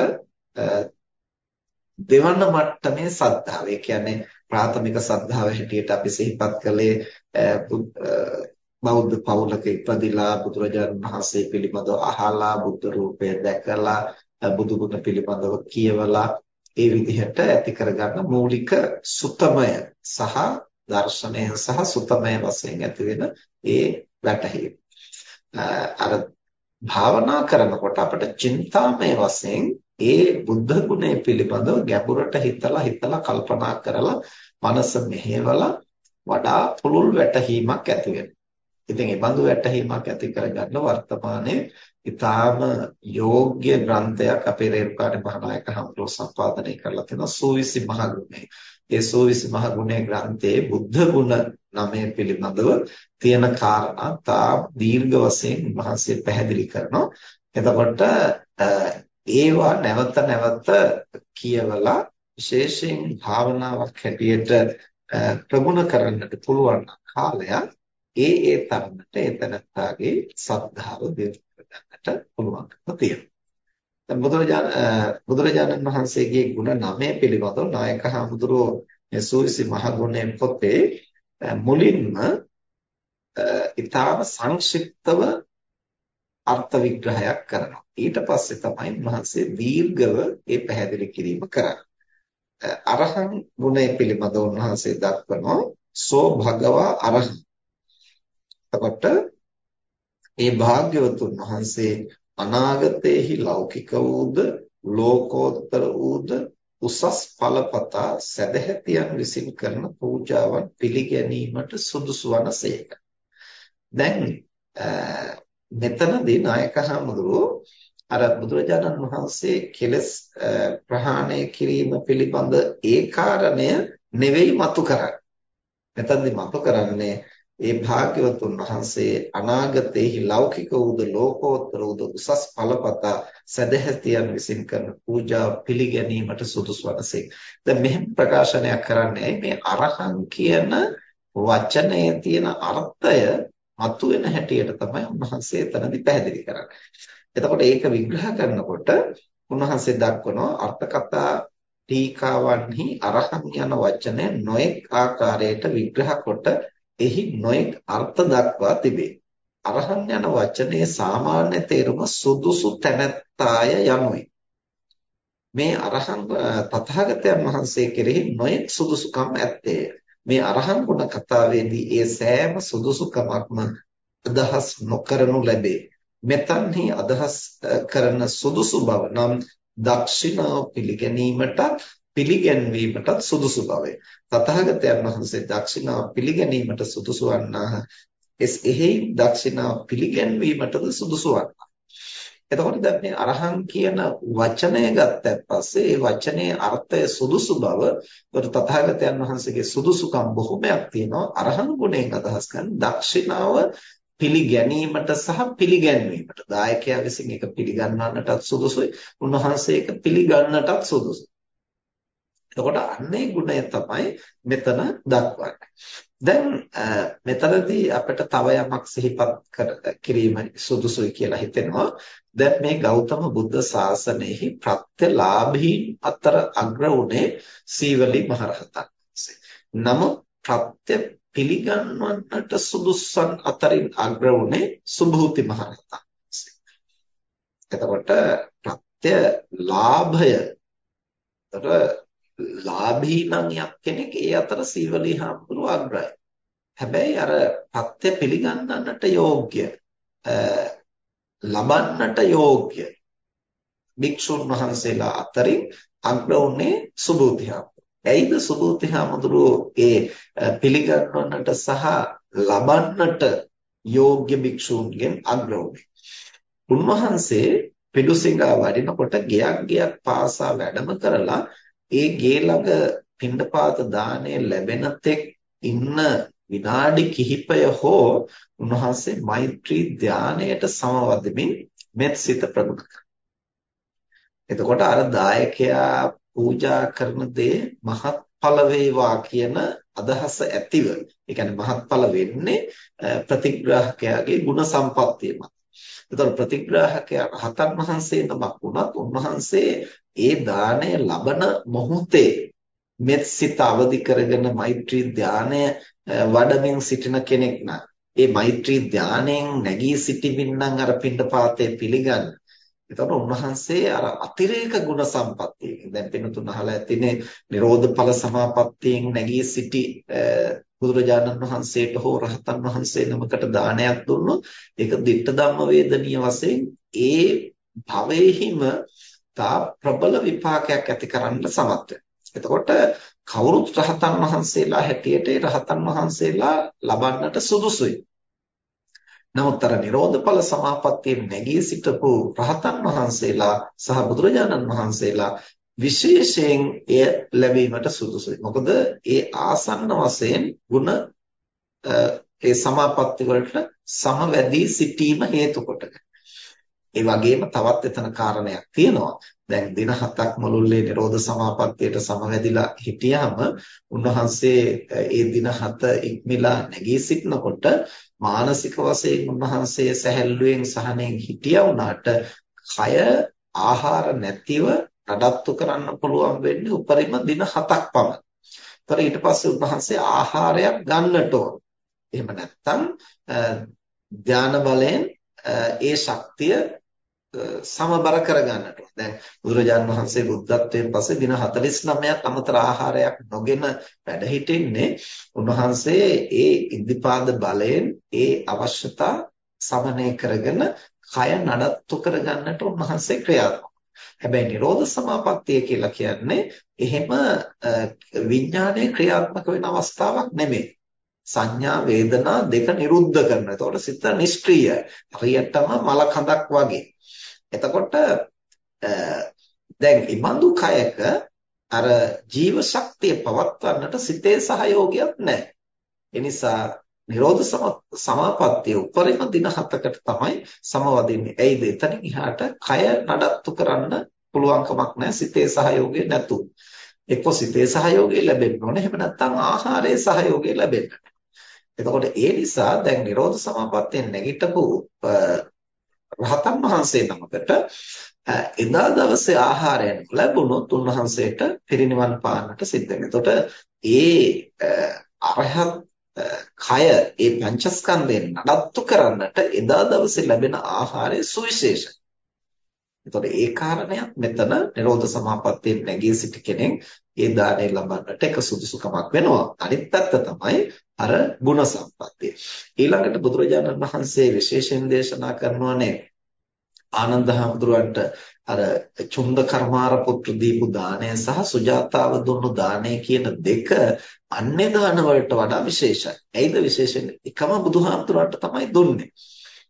දෙවන මට්ටමේ සද්ධාව. ඒ කියන්නේ ප්‍රාථමික සද්ධාව හැටියට අපි සිහිපත් කළේ බෞද්ධ පවුලක ඉපදිලා බුදුරජාණන් වහන්සේ පිළිබඳව අහලා බුද්ධ රූපය දැකලා බුදු ගුණ පිළිබඳව කියවලා ඒ විදිහට ඇති කරගන්න මූලික සුතමය සහ දර්ශනය සහ සුතමය වශයෙන් ඇති වෙන ඒ වැටහීම. අර භාවනා කරනකොට අපිට චින්තාමය වශයෙන් ඒ බුද්ධ ගුණය පිළිබඳව ගැඹුරට හිතලා හිතලා කල්පනා කරලා මනස මෙහෙवला වඩා පුළුල් වැටහීමක් ඇති වෙනවා. ඉතින් මේ බඳු වැටහීමක් ඇති කරගන්න වර්තමානයේ ඊටාම යෝග්‍ය ග්‍රන්ථයක් අපේ රේරුකාණේ මහානායක හඳුරෝ සම්පාදනය කරලා තියෙනවා සූවිසි මහගුණේ. ඒ සූවිසි මහගුණේ ග්‍රන්ථයේ බුද්ධ ගුණ නමය පිළිබඳව තියෙන කාරණා තා දීර්ඝ වශයෙන් මහසේ පැහැදිලි කරනවා. එතකොට ඒවා නැවත නැවත කියවලා විශේෂයෙන් භාවනාවක් හැටියට ප්‍රගුණ කරන්නට පුළුවන් කාලයක් ඒ ඒ තරමට එතනත්තාගේ සද්ධාව දියුණු කරගන්නට පුළුවන්කම තියෙනවා. දැන් බුදුරජාණන් බුදුරජාණන් වහන්සේගේ ගුණ 9 පිළිබඳව නායක හඳුරෝ මේ සූවිසි මහ ගුණයෙන් පොතේ මුලින්ම ඊටාම සංක්ෂිප්තව අර්ථ විග්‍රහයක් කරනවා. ඊට පස්සේ තමයි මහන්සේ දීර්ඝව ඒ පැහැදිලි කිරීම කරන්නේ. අරහං ගුණය පිළිබඳව උන්වහන්සේ දක්වනවා සෝ භගවා අරහං එතකොට ඒ භාග්‍යවතුන් වහන්සේ අනාගතයේහි ලෞකික වූද ලෝකෝත්තර වූද උසස් ඵලපතා සදහැතියන් විසින් කරන පූජාවන් පිළිගැනීමට සුදුසු වනසේක. දැන් මෙතනදී නායක හමුදුරෝ අර බුදුරජාණන් වහන්සේ කෙලස් ප්‍රහාණය කිරීම පිළිබඳ ඒ කාරණය නෙවෙයි මතු කරන්නේ. මෙතනදී මතු කරන්නේ ඒ භාග්‍යවතුන් වහන්සේ අනාගතයේහි ලෞකික වූද ලෝකෝත්තර වූද උසස් ඵලපතා සදහැතියන් විසින් කරන පූජා පිළිගැනීමට සුදුසු වනසේ. දැන් මෙහෙම ප්‍රකාශනයක් කරන්නේ මේ අරහං කියන වචනයේ තියෙන අර්ථය මතුවෙන හැටියට තමයි උන්වහන්සේ එතනදී පැහැදිලි කරන්නේ. එතකොට ඒක විග්‍රහ කරනකොට උන්වහන්සේ දක්වනවා අර්ථ කතා ටීකාවන්හි අරහං යන වචනය නොඑක් ආකාරයට විග්‍රහ කොට එහි නොඑක් අර්ථ දක්වා තිබේ. අරහන් යන වචනේ සාමාන්‍ය තේරුම සුදුසු තැනැත්තාය යනුයි. මේ අරහන් තථාගතයන් වහන්සේ කෙරෙහි නොඑක් සුදුසුකම් ඇත්තේ. මේ අරහන් ගුණ කතාවේදී ඒ සෑම සුදුසුකමක්ම අදහස් නොකරනු ලැබේ. මෙතන්හි අදහස් කරන සුදුසු බව නම් දක්ෂිනාව පිළිගැනීමට පිළිගැන්වීමටත් සුදුසු බවය. තථාගතයන් වහන්සේ දක්ෂිනාව පිළිගැනීමට සුදුසු වන්නාහ. එස් එහෙයි දක්ෂිනාව පිළිගැන්වීමටද සුදුසු වන්නා. එතකොට දැන් මේ අරහං කියන වචනය ගත්තත් පස්සේ ඒ වචනේ අර්ථය සුදුසු බව ඒකට තථාගතයන් වහන්සේගේ සුදුසුකම් බොහොමයක් තියෙනවා අරහං ගුණයෙන් අදහස් කරන දක්ෂිනාව පිළිගැනීමට සහ පිළිගැන්වීමට දායකයා විසින් ඒක පිළිගන්නන්නටත් සුදුසුයි උන්වහන්සේ ඒක පිළිගන්නටත් සුදුසුයි එතකොට අන්නේ ගුණය තමයි මෙතන දක්වන්නේ. දැන් මෙතනදී අපිට තව යමක් සිහිපත් කිරීම සුදුසුයි කියලා හිතෙනවා. දැන් මේ ගෞතම බුද්ධ ශාසනයෙහි ප්‍රත්‍යලාභීන් අතර අග්‍ර උනේ සීවලි මහරහතන් වහන්සේ. නමුත් ප්‍රත්‍ය පිළිගන්වන්නට සුදුස්සන් අතරින් අග්‍ර වුණේ සුභූති මහරහතන් එතකොට ප්‍රත්‍ය ලාභය එතකොට ලාභී නම් යක් කෙනෙක් ඒ අතර සීවලී හාමුදුරුව අග්‍රයි. හැබැයි අර පත්‍ය පිළිගන්නන්නට යෝග්‍ය ලබන්නට යෝග්‍ය භික්ෂුන් වහන්සේලා අතරින් අග්‍ර උන්නේ සුභූති ඇයිද සුභූති හාමුදුරුවෝ ඒ පිළිගන්නන්නට සහ ලබන්නට යෝග්‍ය භික්ෂූන්ගෙන් අග්‍ර උනේ. උන්වහන්සේ පිඬුසිඟා වඩිනකොට ගයක් ගයක් පාසා වැඩම කරලා ඒ ගේ ළඟ පිණ්ඩපාත දාණය ලැබෙන තෙක් ඉන්න විනාඩි කිහිපය හෝ උන්වහන්සේ මෛත්‍රී ධානයට සමවදමින් මෙත් සිත ප්‍රමුඛ එතකොට අර දායකයා පූජා කරන දේ මහත්ඵල වේවා කියන අදහස ඇතිව ඒ කියන්නේ මහත්ඵල වෙන්නේ ප්‍රතිග්‍රාහකයාගේ ගුණ සම්පත්තිය මත. එතකොට ප්‍රතිග්‍රාහකයා රහතන් වහන්සේ නමක් වුණත් උන්වහන්සේ ඒ දාණය ලබන මොහොතේ මෙත් සිත අවදි කරගෙන මෛත්‍රී ධානය වඩමින් සිටින කෙනෙක් නම් ඒ මෛත්‍රී ධානයෙන් නැගී සිටිමින් නම් අර පින්ඩපාතේ පිළිගන්න. එතකොට උන්වහන්සේ අර අතිරේක ගුණ සම්පත්තියකින් දැන් පින්නතුන් අහලා ඇතිනේ නිරෝධ ඵල සමාපත්තියෙන් නැගී සිටි බුදුරජාණන් වහන්සේට හෝ රහතන් වහන්සේ නමකට දානයක් දුන්නොත් ඒක ditta ධම්ම වේදනීය වශයෙන් ඒ භවයේහිම තා ප්‍රබල විපාකයක් ඇති කරන්න සමත් එතකොට කවුරුත් රහතන් වහන්සේලා හැටියට රහතන් වහන්සේලා ලබන්නට සුදුසුයි. නමුත් අර නිරෝධ ඵල සමාපත්තියේ නැගී සිටපු රහතන් වහන්සේලා සහ බුදුරජාණන් වහන්සේලා විශේෂයෙන් එය ලැබීමට සුදුසුයි. මොකද ඒ ආසන්න වශයෙන් ಗುಣ ඒ සමාපatti වලට සමවැදී සිටීම හේතු කොටගෙන ඒ වගේම තවත් එතන කාරණයක් තියෙනවා. දැන් දින හතක් මුළුල්ලේ නිරෝධ සමාපත්තියට සමවැදිලා හිටියාම උන්වහන්සේ ඒ දින හත ඉක්මලා නැගී සිටනකොට මානසික වශයෙන් උන්වහන්සේ සැහැල්ලුවෙන් සහනෙන් හිටියා වුණාට කය ආහාර නැතිව නඩත්තු කරන්න පුළුවන් වෙන්නේ උපරිම දින හතක් පමණ. ඒතර ඊට පස්සේ උන්වහන්සේ ආහාරයක් ගන්නට ඕන. එහෙම නැත්නම් ධාන බලයෙන් ඒ ශක්තිය සමබර කරගන්නට දැන් බුදුරජාන් වහන්සේ බුද්ධත්වයෙන් පස්සේ දින 49ක් අමතර ආහාරයක් නොගෙන වැඩ හිටින්නේ උන්වහන්සේ ඒ ඉද්ධිපාද බලයෙන් ඒ අවශ්‍යතා සමනය කරගෙන කය නඩත්තු කරගන්නට උන්වහන්සේ ක්‍රියාත්මක. හැබැයි නිරෝධ සමාපත්තිය කියලා කියන්නේ එහෙම විඥානයේ ක්‍රියාත්මක වෙන අවස්ථාවක් නෙමෙයි. සංඥා වේදනා දෙක නිරුද්ධ කරනවා. එතකොට සිත නිෂ්ක්‍රීයයි. හරියටම මල කඳක් වගේ. එතකොට දැන් ඉබඳු කයක අර ජීව ශක්තිය පවත්වන්නට සිතේ සහයෝගයක් නැහැ. ඒ නිසා නිරෝධ සමාපත්තිය උපරිම දින 7කට තමයි සමවදින්නේ. එයිද එතනින් එහාට කය නඩත්තු කරන්න පුළුවන්කමක් නැහැ සිතේ සහයෝගය නැතුව. එක්ක සිතේ සහයෝගය ලැබෙන්න ඕනේ. එහෙම නැත්නම් ආහාරයේ සහයෝගය ලැබෙන්න. එතකොට ඒ නිසා දැන් නිරෝධ සමාපත්තියෙන් නැගිටපු රහතන් වහන්සේ නමකට එදා දවසේ ආහාරය ලැබුණොත් උන්වහන්සේට පිරිනිවන් පාන්නට සිද්ධ වෙනවා. එතකොට ඒ අරහත් කය ඒ පංචස්කන්ධයෙන් නඩත්තු කරන්නට එදා දවසේ ලැබෙන ආහාරය සුවිශේෂයි. එතකොට ඒ කාරණයක් මෙතන නිරෝධ සමාපත්තියෙන් නැගී සිටි කෙනෙක් ඒ දාණය ලබන්නට එක සුදුසුකමක් වෙනවා. අනිත් පැත්ත තමයි අර ಗುಣ සම්පත්තිය. ඊළඟට බුදුරජාණන් වහන්සේ විශේෂයෙන් දේශනා කරනවානේ ආනන්ද හැඳුරන්ට අර චුන්ද කර්මාර පුත්‍ර දීපු දාණය සහ සුජාතාව දුන්නු දාණය කියන දෙක අන්නේ දාන වලට වඩා විශේෂයි. ඇයිද විශේෂයෙන්? එකම බුදුහාමුදුරන්ට තමයි දුන්නේ.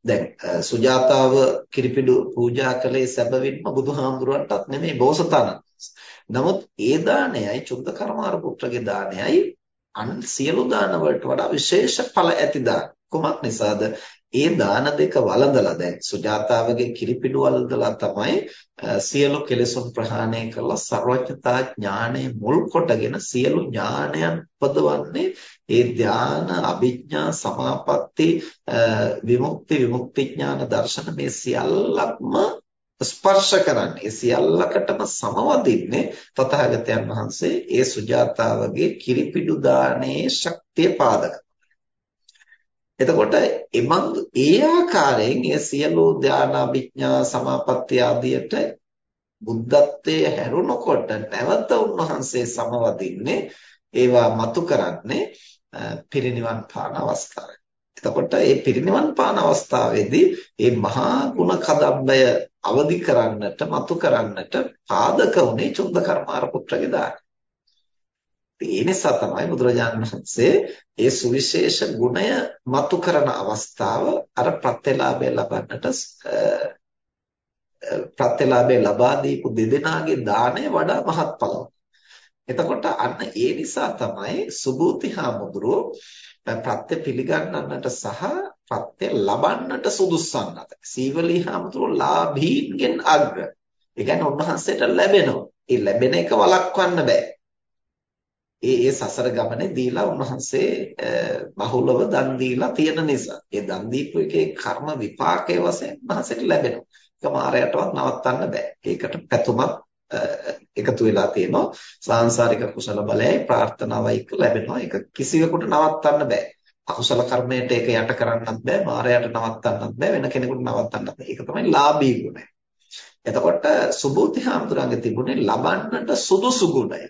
දැන් සුජාතාව කිරිපිඩු පූජා කළේ සැබවින්ම බුදුහාමුදුරන්ටත් නෙමෙයි බෝසතාණන්. නමුත් ඒ දාණයයි චුන්ද කර්මාර පුත්‍රගේ දාණයයි අන් සියලු දාන වලට වඩා විශේෂ ඵල ඇති දාන. කුමක් නිසාද? ඒ දාන දෙක වළඳලා දැන් සුජාතාවගේ කිරිපිඩු වළඳලා තමයි සියලු කෙලෙසුන් ප්‍රහාණය කරලා සර්වඥතා ඥානය මුල් කොටගෙන සියලු ඥානයන් උපදවන්නේ ඒ ධාන අභිඥා සමාපatti විමුක්ති විමුක්ති ඥාන දර්ශන මේ සියල්ලක්ම ස්පර්ශ කරන්නේ. ඒ සියල්ලකටම සමවදින්නේ තථාගතයන් වහන්සේ ඒ සුජාතාවගේ කිරිපිඩු දානේ ශක්තිය පාදක. එතකොට එබඳු ඒ ආකාරයෙන් ඒ සියලු ධානාභිඥා සමාපatti ආදියට බුද්ධත්වයේ හැරුණකොට නැවත උන්වහන්සේ සමවදින්නේ ඒවා මතු කරන්නේ පිරිනිවන් පාන අවස්ථාවේ. එතකොට මේ පිරිනිවන් පාන අවස්ථාවේදී මේ මහා ගුණ කදම්බය අවදි කරන්නට මතු කරන්නට පාදක උනේ චුන්ද කර්මාර පුත්‍රගේ දාන. ඒ නිසා තමයි බුදුරජාණන් වහන්සේ ඒ සුවිශේෂ ගුණය මතු කරන අවස්ථාව අර ප්‍රත්‍යලාභය ලබන්නට ප්‍රත්‍යලාභය ලබා දීපු දෙදෙනාගේ දාණය වඩා මහත්ඵල. එතකොට අන්න ඒ නිසා තමයි සුභූති හාමුදුරුවෝ ප්‍රත්‍ය පිළිගන්නන්නට සහ ප්‍රත්‍ය ලබන්නට සුදුස්සන්නට. සීවලී හාමුදුරුවෝ ලාභීන්ගෙන් අග්‍ර. ඒ කියන්නේ උන්වහන්සේට ලැබෙනවා. ඒ ලැබෙන එක වළක්වන්න බෑ. ඒ ඒ සසර ගමනේ දීලා උන්වහන්සේ බහුලව දන් දීලා තියෙන නිසා ඒ දන් දීපු එකේ කර්ම විපාකයේ වශයෙන් උන්වහන්සේට ලැබෙනවා. ඒක මායයටවත් නවත්තන්න බෑ. ඒකට පැතුමක් එකතු වෙලා තියෙනවා. සාංශාරික කුසල බලයයි ප්‍රාර්ථනාවයි එක්ක ලැබෙනවා. ඒක කිසිවෙකුට නවත්තන්න බෑ. අකුසල කර්මයට ඒක යට කරන්නත් බෑ. මායයට නවත්තන්නත් බෑ. වෙන කෙනෙකුට නවත්තන්නත් බෑ. ඒක තමයි ලාභී ගුණය. එතකොට සුබෝධි හාමුදුරන්ගේ තිබුණේ ලබන්නට සුදුසු ගුණය.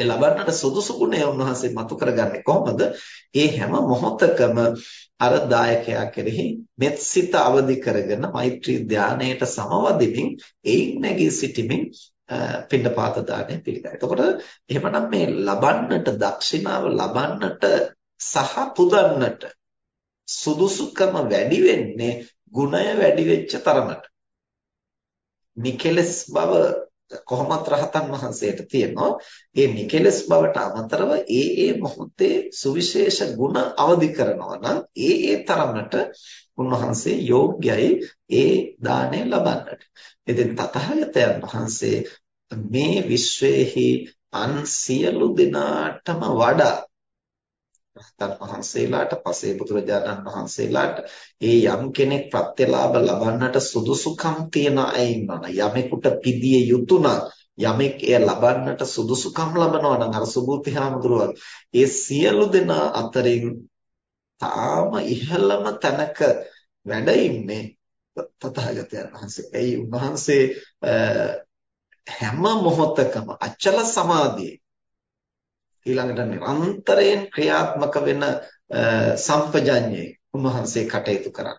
ඒ ලබන්නට සුදුසු ගුණය උන්වහන්සේ මතු කරගන්නේ කොහොමද? ඒ හැම මොහොතකම අර දායකයා කෙරෙහි මෙත්සිත අවදි කරගෙන මෛත්‍රී ධානයට සමවදිමින් එයින් නැගී සිටීමෙන් පින්ඩපාත දාණය පිළිගයි. එතකොට එහෙමනම් මේ ලබන්නට දක්ෂිනාව ලබන්නට සහ පුදන්නට සුදුසුකම වැඩි වෙන්නේ ගුණය වැඩි වෙච්ච තරමට. නිකලස් බව කොහොමත් රහතන් වහන්සේට තියෙනවා ඒ නිකලස් බවට අමතරව ඒ ඒ මොහොතේ සුවිශේෂ ගුණ අවදි කරනවා නම් ඒ ඒ තරමට උන්වහන්සේ යෝග්‍යයි ඒ දාණය ලබන්නට. ඉතින් තථාගතයන් වහන්සේ මේ විශ්වයේහි අන් සියලු දෙනාටම වඩා රහතන් වහන්සේලාට පසේ බුදුරජාණන් වහන්සේලාට ඒ යම් කෙනෙක් ප්‍රත්‍යලාභ ලබන්නට සුදුසුකම් තියන අය ඉන්නවනම් යමෙකුට පිදිය යුතු යමෙක් එය ලබන්නට සුදුසුකම් ලබනවා නම් අර සුබූති හාමුදුරුවෝ ඒ සියලු දෙනා අතරින් තාම ඉහළම තැනක වැඩ ඉන්නේ තථාගතයන් වහන්සේ. ඒ උන්වහන්සේ හැම මොහොතකම අචල සමාධියේ ඊළඟට නිරන්තරයෙන් ක්‍රියාත්මක වෙන සම්පජඤ්ඤේ උන්වහන්සේ කටයුතු කරා.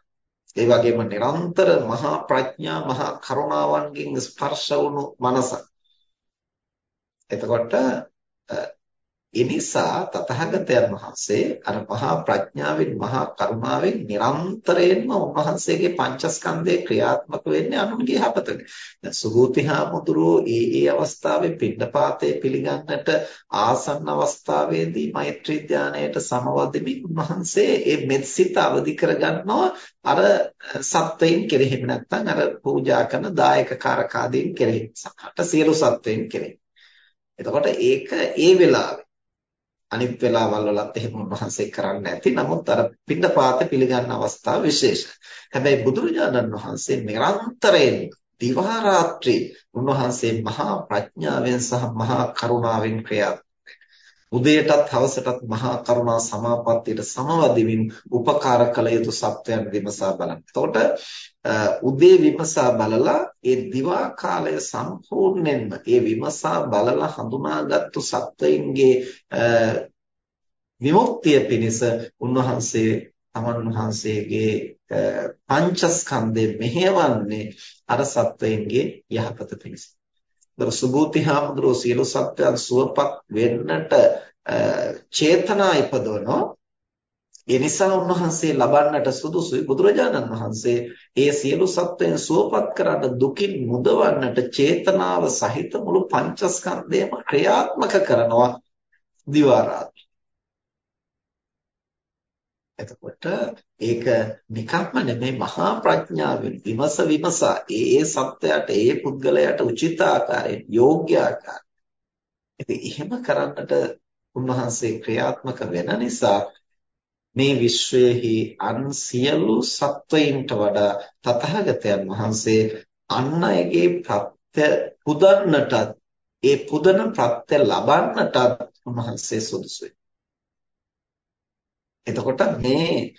ඒ වගේම නිරන්තර මහා ප්‍රඥා මහා කරුණාවන්ගෙන් ස්පර්ශ වුණු මනසක්. එතකොට එනිසා තථාගතයන් වහන්සේ අර මහා ප්‍රඥාවෙන් මහා කරුණාවෙන් නිරන්තරයෙන්ම උන්වහන්සේගේ පංචස්කන්ධේ ක්‍රියාත්මක වෙන්නේ අනුන්ගේ යහපතට. දැන් සුභූතිහා මුදුරෝ ඒ ඒ අවස්ථාවේ පින්නපාතේ පිළිගන්නට ආසන්න අවස්ථාවේදී මෛත්‍රී ධානයට සමවදෙමින් උන්වහන්සේ ඒ මෙත්සිත අවදි කරගන්නවා අර සත්වයින් කෙරෙහිම නැත්නම් අර පූජා කරන දායක කාරකාදීන් කෙරෙහි සමහරට සියලු සත්වයින් කෙරෙහි. එතකොට ඒක ඒ වෙලාවේ අනිත් වෙලාවල් වලත් එහෙම උන්වහන්සේ කරන්නේ නැති. නමුත් අර පින්නපාත පිළිගන්න අවස්ථාව විශේෂයි. හැබැයි බුදුරජාණන් වහන්සේ නිරන්තරයෙන් දිවා රාත්‍රී උන්වහන්සේ මහා ප්‍රඥාවෙන් සහ මහා කරුණාවෙන් ක්‍රියාත්මක උදේටත් හවසටත් මහා කරුණා සමාපත්තියට සමවදිමින් උපකාර කළ යුතු සත්‍යයන් විමසා බලන්න. එතකොට උදේ විමසා බලලා ඒ දිවා කාලය සම්පූර්ණයෙන්ම ඒ විමසා බලලා හඳුනාගත්තු සත්වයින්ගේ විමුක්තිය පිණිස උන්වහන්සේ තමන් වහන්සේගේ පංචස්කන්ධය මෙහෙවන්නේ අර සත්වයින්ගේ යහපත පිණිස. දර සුභූති හාමුදුරුවෝ සියලු සත්වයන් සුවපත් වෙන්නට චේතනා ඉපදවනවා. ඒ නිසා උන්වහන්සේ ලබන්නට සුදුසුයි. බුදුරජාණන් වහන්සේ ඒ සියලු සත්වයන් සුවපත් කරන්න දුකින් මුදවන්නට චේතනාව සහිත මුළු පංචස්කන්ධයම ක්‍රියාත්මක කරනවා. දිවා එතකොට ඒක නිකම්ම නෙමෙයි මහා ප්‍රඥාවෙන් විමස විමසා ඒ ඒ සත්‍යයට ඒ පුද්ගලයාට උචිත ආකාරයෙන් යෝග්‍ය ආකාරයෙන් ඉතින් එහෙම කරන්නට උන්වහන්සේ ක්‍රියාත්මක වෙන නිසා මේ විශ්වයේහි අන් සියලු සත්වයින්ට වඩා තථාගතයන් වහන්සේ අන් අයගේ ප්‍රත්‍ය පුදන්නටත් ඒ පුදන ප්‍රත්‍ය ලබන්නටත් උන්වහන්සේ සුදුසුයි. එතකොට මේ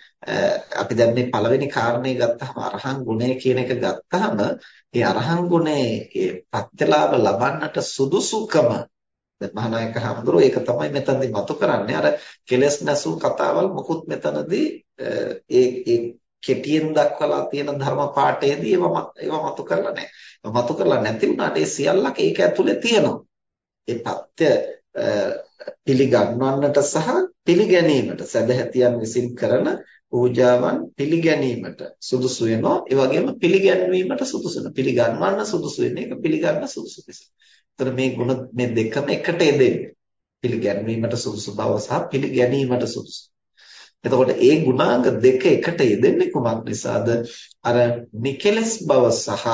අපි දැන් මේ පළවෙනි කාරණේ ගත්තාම අරහන් ගුණය කියන එක ගත්තාම ඒ අරහන් ගුණේ ඒ ප්‍රත්‍යලාභ ලබන්නට සුදුසුකම දැන් මහානායක හඳුරෝ ඒක තමයි මෙතනදී මතු කරන්නේ අර කෙලස් නැසූ කතාවල් මොකුත් මෙතනදී ඒ ඒ කෙටියෙන් දක්වලා තියෙන ධර්ම පාඩයේදී ඒවා ඒවා මතු කරලා නැහැ. ඒවා මතු කරලා නැති වුණාට ඒ සියල්ලක ඒක ඇතුලේ තියෙනවා. ඒ පත්‍ය පිළිගන්වන්නට සහ පිළිගැනීමට සදහැතියන් විසින් කරන පූජාවන් පිළිගැනීමට සුදුසු වෙනවා. ඒ වගේම පිළිගැන්වීමට සුදුසු වෙනවා. පිළිගන්වන්න සුදුසු වෙන එක පිළිගන්න සුදුසු නිසා. ඒතර මේ ගුණ මේ දෙකම එකට යෙදෙන්නේ. පිළිගැන්වීමට සුදුසු බව සහ පිළිගැනීමට සුදුසු. එතකොට ඒ ගුණාංග දෙක එකට යෙදෙන්නේ කුමක් නිසාද? අර නිකලස් බව සහ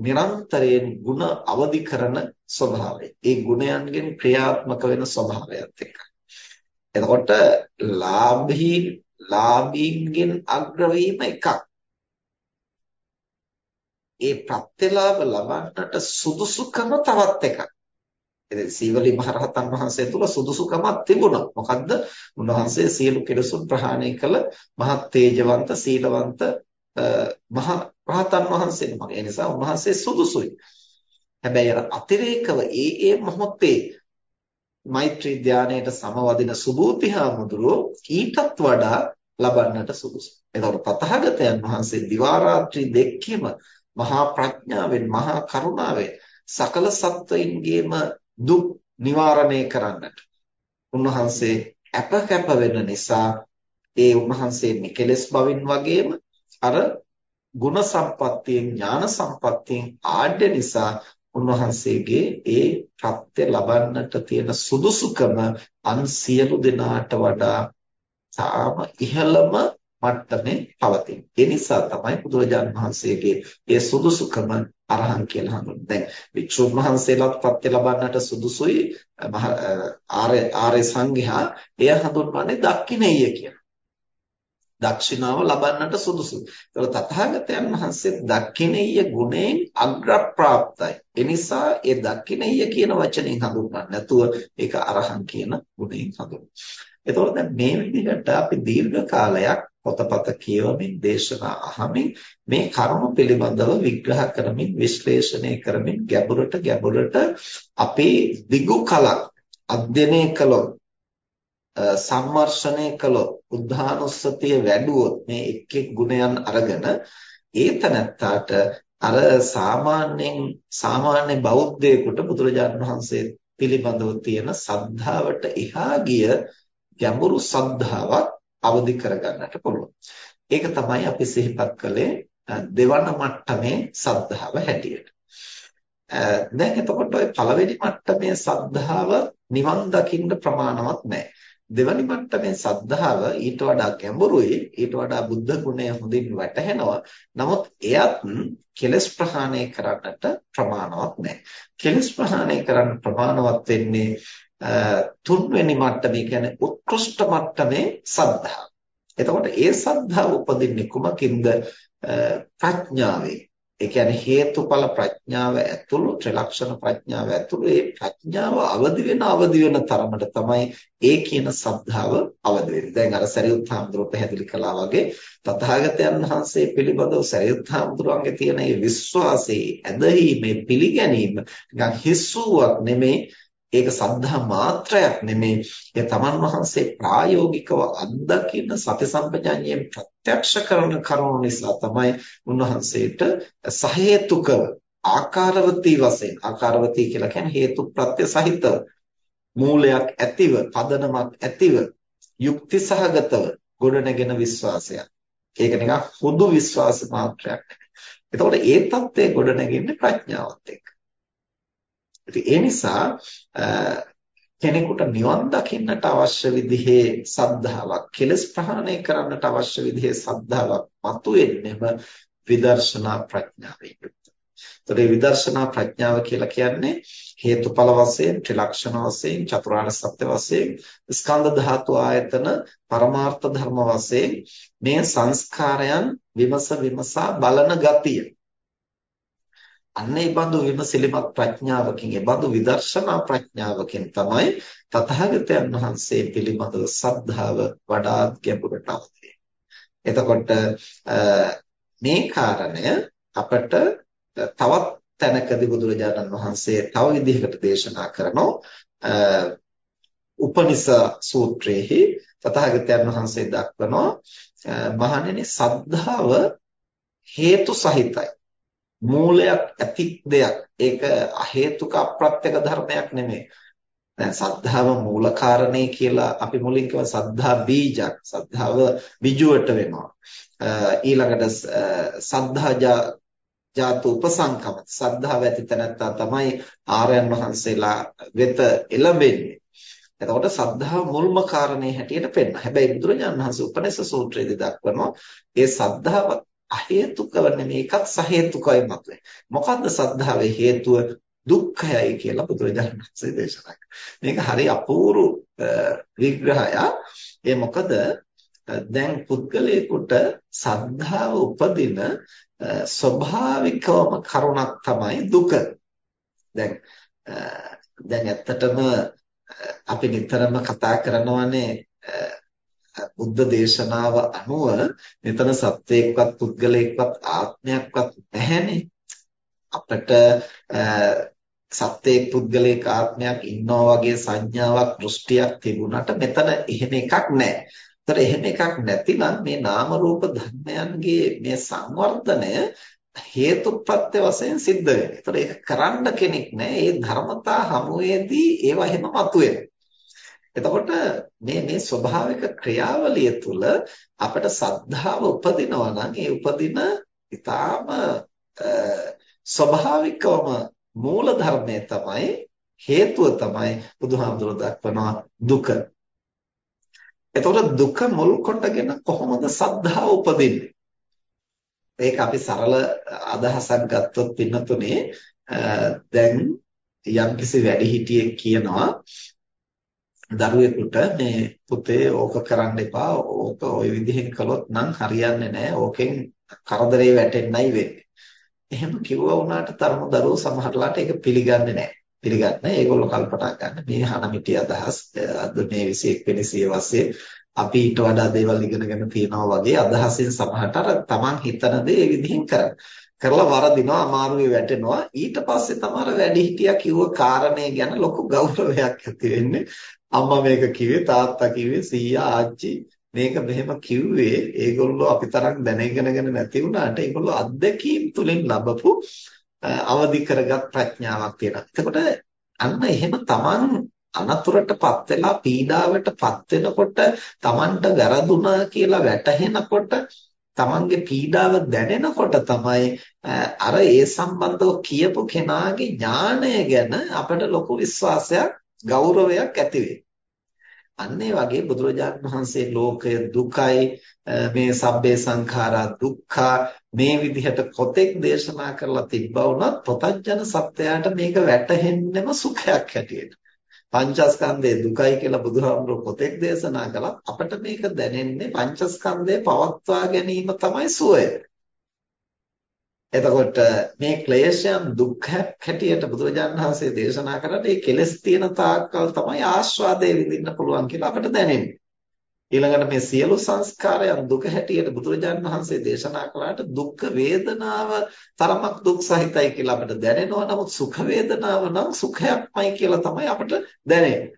නිරන්තරයෙන් ಗುಣ අවදි කරන ස්වභාවය. ඒ ගුණයන්ගෙන් ක්‍රියාත්මක වෙන ස්වභාවයත් එක්ක. එතකොට ලාභී ලාභීන්ගෙන් අග්‍රවීම එකක්. ඒ ප්‍රත්‍යලාභ ලබන්නට සුදුසුකම තවත් එකක්. ඉතින් සීවලි මහරහතන් වහන්සේ තුල සුදුසුකමක් තිබුණා. මොකද්ද? උන්වහන්සේ සියලු කෙලෙසුන් ප්‍රහාණය කළ මහත් තේජවන්ත සීලවන්ත මහ රහතන් වහන්සේ නමක්. ඒ නිසා උන්වහන්සේ සුදුසුයි. හැබැයි අර අතිරේකව ඒ ඒ මොහොතේ මෛත්‍රී ධානයට සමවදින සුභූතිහාමුදුරෝ ඊටත් වඩා ලබන්නට සුදුසු. එතකොට තථාගතයන් වහන්සේ දිවා රාත්‍රී දෙකෙම මහා ප්‍රඥාවෙන් මහා කරුණාවෙන් සකල සත්වයින්ගේම දුක් නිවාරණය කරන්නට උන්වහන්සේ අප කැප වෙන නිසා ඒ උන්වහන්සේ නිකලස් බවින් වගේම අර ගුණ සම්පත්තියෙන් ඥාන සම්පත්තියෙන් ආඩ්‍ය නිසා උන්වහන්සේගේ ඒ ප්‍රත්‍ය ලබන්නට තියෙන සුදුසුකම අන් සියලු දෙනාට වඩා තාම ඉහළම මට්ටමේ පවතින. ඒ නිසා තමයි බුදුරජාණන් වහන්සේගේ ඒ සුදුසුකම අරහන් කියලා හඳුන්වන්නේ. දැන් වික්ෂුන් වහන්සේලාත් ප්‍රත්‍ය ලබන්නට සුදුසුයි ආර්ය ආර්ය සංඝයා එය හඳුන්වන්නේ දක්ඛිනේය කියලා. දක්ෂිනාව ලබන්නට සුදුසුයි. ඒතර තථාගතයන් වහන්සේ දක්ෂිනීය ගුණයෙන් අග්‍රප්‍රාප්තයි. එනිසා ඒ දක්ෂිනීය කියන වචنين හඳුන්වන්නේ නැතුව ඒක අරහං කියන ගුණයෙන් හඳුන්වනවා. එතකොට දැන් මේ විදිහට අපි දීර්ඝ කාලයක් පොතපත කියවමින් දේශනා අහමින් මේ කරුණු පිළිබඳව විග්‍රහ කරමින් විශ්ලේෂණය කරමින් ගැඹුරට ගැඹුරට අපේ දිගු කලක් අධ්‍යයනය කළොත් සම්මර්ෂණය කළොත් උද්ධානුස්සතිය වැඩුවොත් මේ එක් එක් ගුණයන් අරගෙන ඒතනත්තාට අර සාමාන්‍යයෙන් සාමාන්‍ය බෞද්ධයෙකුට බුදුරජාණන් වහන්සේ පිළිබඳව තියෙන සද්ධාවට එහා ගිය ගැඹුරු සද්ධාාවක් අවදි කරගන්නට පුළුවන්. ඒක තමයි අපි සිහිපත් කළේ දෙවන මට්ටමේ සද්ධාව හැටියට. දැන් එතකොට ওই පළවෙනි මට්ටමේ සද්ධාව නිවන් දකින්න ප්‍රමාණවත් නැහැ. දෙවනි මට්ටමේ සද්ධාව ඊට වඩා ගැඹුරුයි ඊට වඩා බුද්ධ ගුණය හොඳින් වැටහෙනවා නමුත් එයත් කෙලස් ප්‍රහාණය කරන්නට ප්‍රමාණවත් නැහැ කෙලස් ප්‍රහාණය කරන්න ප්‍රමාණවත් වෙන්නේ තුන්වෙනි මට්ටමේ කියන්නේ උත්කෘෂ්ඨ මට්ටමේ සද්ධා. එතකොට ඒ සද්ධාව උපදින්නේ කුමකින්ද? ප්‍රඥාවෙන්. ඒ කියන්නේ හේතුඵල ප්‍රඥාව ඇතුළු ත්‍රිලක්ෂණ ප්‍රඥාව ඇතුළු ඒ ප්‍රඥාව අවදි වෙන අවදි වෙන තරමට තමයි ඒ කියන සද්ධාව අවදි වෙන්නේ. දැන් අර සරියුත් හාමුදුරුවෝ පැහැදිලි කළා වගේ තථාගතයන් වහන්සේ පිළිබඳව සරියුත් හාමුදුරුවන්ගේ තියෙන මේ විශ්වාසයේ ඇදහිීමේ පිළිගැනීම නිකන් හිස්සුවක් නෙමේ ඒක සද්ධා මාත්‍රයක් නෙමේ. ඒ තමන් වහන්සේ ප්‍රායෝගිකව අත්දකින්න සති සම්පජාඤ්ඤයෙන් ප්‍රත්‍යක්ෂ කරන කරුණු නිසා තමයි උන්වහන්සේට සහේතුකව ආකාරවතී වශයෙන් ආකාරවතී කියලා කියන්නේ හේතු ප්‍රත්‍ය සහිතව මූලයක් ඇතිව පදනමක් ඇතිව යුක්ති සහගතව ගොඩනගෙන විශ්වාසයක්. ඒක නිකන් හුදු විශ්වාස මාත්‍රයක්. එතකොට ඒ தත්ත්වය ගොඩනගන්නේ ප්‍රඥාවත් එක්ක. ඉතින් ඒ නිසා කෙනෙකුට නිවන් දකින්නට අවශ්‍ය විදිහේ සද්ධාාවක් කෙලස් ප්‍රහාණය කරන්නට අවශ්‍ය විදිහේ සද්ධාාවක් මතුවෙන්නේම විදර්ශනා ප්‍රඥාවෙන් යුක්තයි. ඒතකොට විදර්ශනා ප්‍රඥාව කියලා කියන්නේ හේතුඵල වශයෙන්, ත්‍රිලක්ෂණ වශයෙන්, චතුරාර්ය සත්‍ය වශයෙන්, ස්කන්ධ ධාතු ආයතන, පරමාර්ථ ධර්ම වශයෙන් මේ සංස්කාරයන් විමස විමසා බලන ගතිය. අන්න ඒ බඳු විමසිලිමත් ප්‍රඥාවකින් ඒ බඳු විදර්ශනා ප්‍රඥාවකින් තමයි තථාගතයන් වහන්සේ පිළිබඳව සද්ධාව වඩාත් ගැඹුරට අවදි එතකොට මේ කාරණය අපට තවත් තැනකදී බුදුරජාණන් වහන්සේ තව විදිහකට දේශනා කරනවා. උපනිස සූත්‍රයේහි තථාගතයන් වහන්සේ දක්වනවා මහණෙනි සද්ධාව හේතු සහිතයි. මූලයක් ඇති දෙයක්. ඒක අහේතුක අප්‍රත්‍යක ධර්මයක් නෙමෙයි. දැන් සද්ධාව මූල කාරණේ කියලා අපි මුලින් කිව්ව සද්ධා බීජක් සද්ධාව විජුවට වෙනවා. ඊළඟට සද්ධා ජාත උපසංකම. සද්ධාව ඇති තැනත්තා තමයි ආර්යයන් වහන්සේලා වෙත එළඹෙන්නේ. එතකොට සද්ධාව මුල්ම කාරණේ හැටියට පෙන්නන. හැබැයි බුදුරජාණන් වහන්සේ උපනිෂ සූත්‍රයේදී දක්වනවා ඒ සද්ධාව අහේතුකව නෙමෙයි ඒකත් සහේතුකයි මතයි. මොකද්ද සද්ධාවේ හේතුව? දුක්ඛයයි කියලා බුදුරජාණන් වහන්සේ දේශනා මේක හරි අපූර්ව විග්‍රහයක්. ඒ මොකද දැන් පුද්ගලයෙකුට සද්ධාව උපදින ස්වභාවිකවම කරුණක් තමයි දුක. දැන් දැන් ඇත්තටම අපි නිතරම කතා කරනවානේ බුද්ධ දේශනාව අනුව මෙතන සත්වයක්වත් පුද්ගලයෙක්වත් ආත්මයක්වත් නැහැනේ අපිට සත්වයක පුද්ගලයක ආත්මයක් ඉන්නවා වගේ සංඥාවක් දෘෂ්ටියක් තිබුණාට මෙතන එහෙම එකක් නැහැ. ඒතර එහෙම එකක් නැතිනම් මේ නාම රූප ධර්මයන්ගේ මේ සංවර්ධනය හේතුප්‍රත්‍ය වශයෙන් සිද්ධ වෙන්නේ. ඒතර ඒක කරන්න කෙනෙක් නැහැ. ඒ ධර්මතා හමුවේදී ඒවා එහෙම මතුවෙනවා. එතකොට මේ මේ ස්වභාවික ක්‍රියාවලිය තුළ අපිට සද්ධාව උපදිනවා නම් ඒ උපදින ඊටාම ස්වභාවිකවම මූල ධර්මය තමයි හේතුව තමයි බුදුහාමුදුරුවෝ දක්වනවා දුක. එතකොට දුක මුල් කොටගෙන කොහොමද සද්ධාව උපදින්නේ? ඒක අපි සරල අදහසක් ගත්තොත් පින්නතුනේ දැන් යම්කිසි වැඩිහිටියෙක් කියනවා දරුවෙකුට මේ පුතේ ඕක කරන්න එපා ඕක ওই විදිහෙන් කළොත් නම් හරියන්නේ නැහැ ඕකෙන් කරදරේ වැටෙන්නයි වෙන්නේ. එහෙම කිව්වා වුණාට තරම දරුවෝ සමහරලාට ඒක පිළිගන්නේ නැහැ. පිළිගන්නේ ඒගොල්ලෝ කල්පනා ගන්න මේ හනමිටි අදහස් අද මේ 21 වෙනි සියවසේ අපි ඊට වඩා දේවල් ඉගෙනගෙන තියනවා වගේ අදහසින් සමහරට අර තමන් හිතන දේ ඒ විදිහෙන් කරනවා. කරලා වරදිනවා අමාරුවේ වැටෙනවා. ඊට පස්සේ තමයි වැඩිහිටියා කිව්ව කාරණේ ගැන ලොකු ගෞරවයක් ඇති වෙන්නේ. අම්මා මේක කිව්වේ තාත්තා කිව්වේ සීයා ආච්චි මේක මෙහෙම කිව්වේ. ඒගොල්ලෝ අපි තරම් දැනගෙනගෙන නැති වුණාට ඒගොල්ලෝ අත්දැකීම් තුලින් ලැබපු අවදි කරගත් ප්‍රඥාවක් තියෙනවා. එතකොට අන්න එහෙම Taman අනතුරටපත් වෙලා පීඩාවටපත් වෙනකොට Tamanට වැරදුනා කියලා වැටහෙනකොට Tamanගේ පීඩාව දැනෙනකොට තමයි අර ඒ සම්බන්ධව කියපු කෙනාගේ ඥාණය ගැන අපිට ලොකු විශ්වාසයක් ගෞරවයක් ඇති අන්න ඒ වගේ බුදුරජාණන් වහන්සේ ලෝකය දුකයි මේ සබ්බේ සංඛාරා දුක්ඛා මේ විදිහට කොතෙක් දේශනා කරලා තිබ්බා වුණත් පොතජන සත්‍යයට මේක වැටහෙන්නෙම සුඛයක් හැටියට. පංචස්කන්ධය දුකයි කියලා බුදුහාමුදුරුවෝ කොතෙක් දේශනා කළා අපිට මේක දැනෙන්නේ පංචස්කන්ධය පවත්වා ගැනීම තමයි සුවය. එතකොට මේ ක්ලේශයන් දුක්ඛයක් හැටියට බුදුරජාණන් වහන්සේ දේශනා කරන්නේ මේ කෙලස් තියෙන තාක්කල් තමයි ආස්වාදයේ විඳින්න පුළුවන් කියලා අපිට දැනෙන්නේ. ඊළඟට මේ සියලු සංස්කාරයන් දුක හැටියට බුදුරජාණන් වහන්සේ දේශනා කළාට දුක් වේදනාව තරමක් දුක් සහිතයි කියලා අපිට දැනෙනවා. නමුත් සුඛ වේදනාව නම් සුඛයක්මයි කියලා තමයි අපිට දැනෙන්නේ.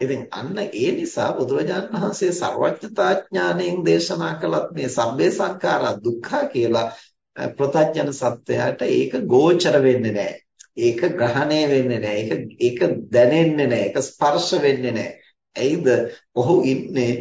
ඉතින් අන්න ඒ නිසා බුදුරජාණන් වහන්සේ ਸਰවඥතා ඥාණයෙන් දේශනා කළත් මේ සබ්බේ සංඛාරා දුක්ඛ කියලා ප්‍රත්‍යඥ සත්‍යයට ඒක ගෝචර වෙන්නේ නැහැ. ඒක ග්‍රහණය වෙන්නේ නැහැ. ඒක ඒක දැනෙන්නේ නැහැ. ඒක ස්පර්ශ වෙන්නේ නැහැ. එයිද ඔහු ඉන්නේ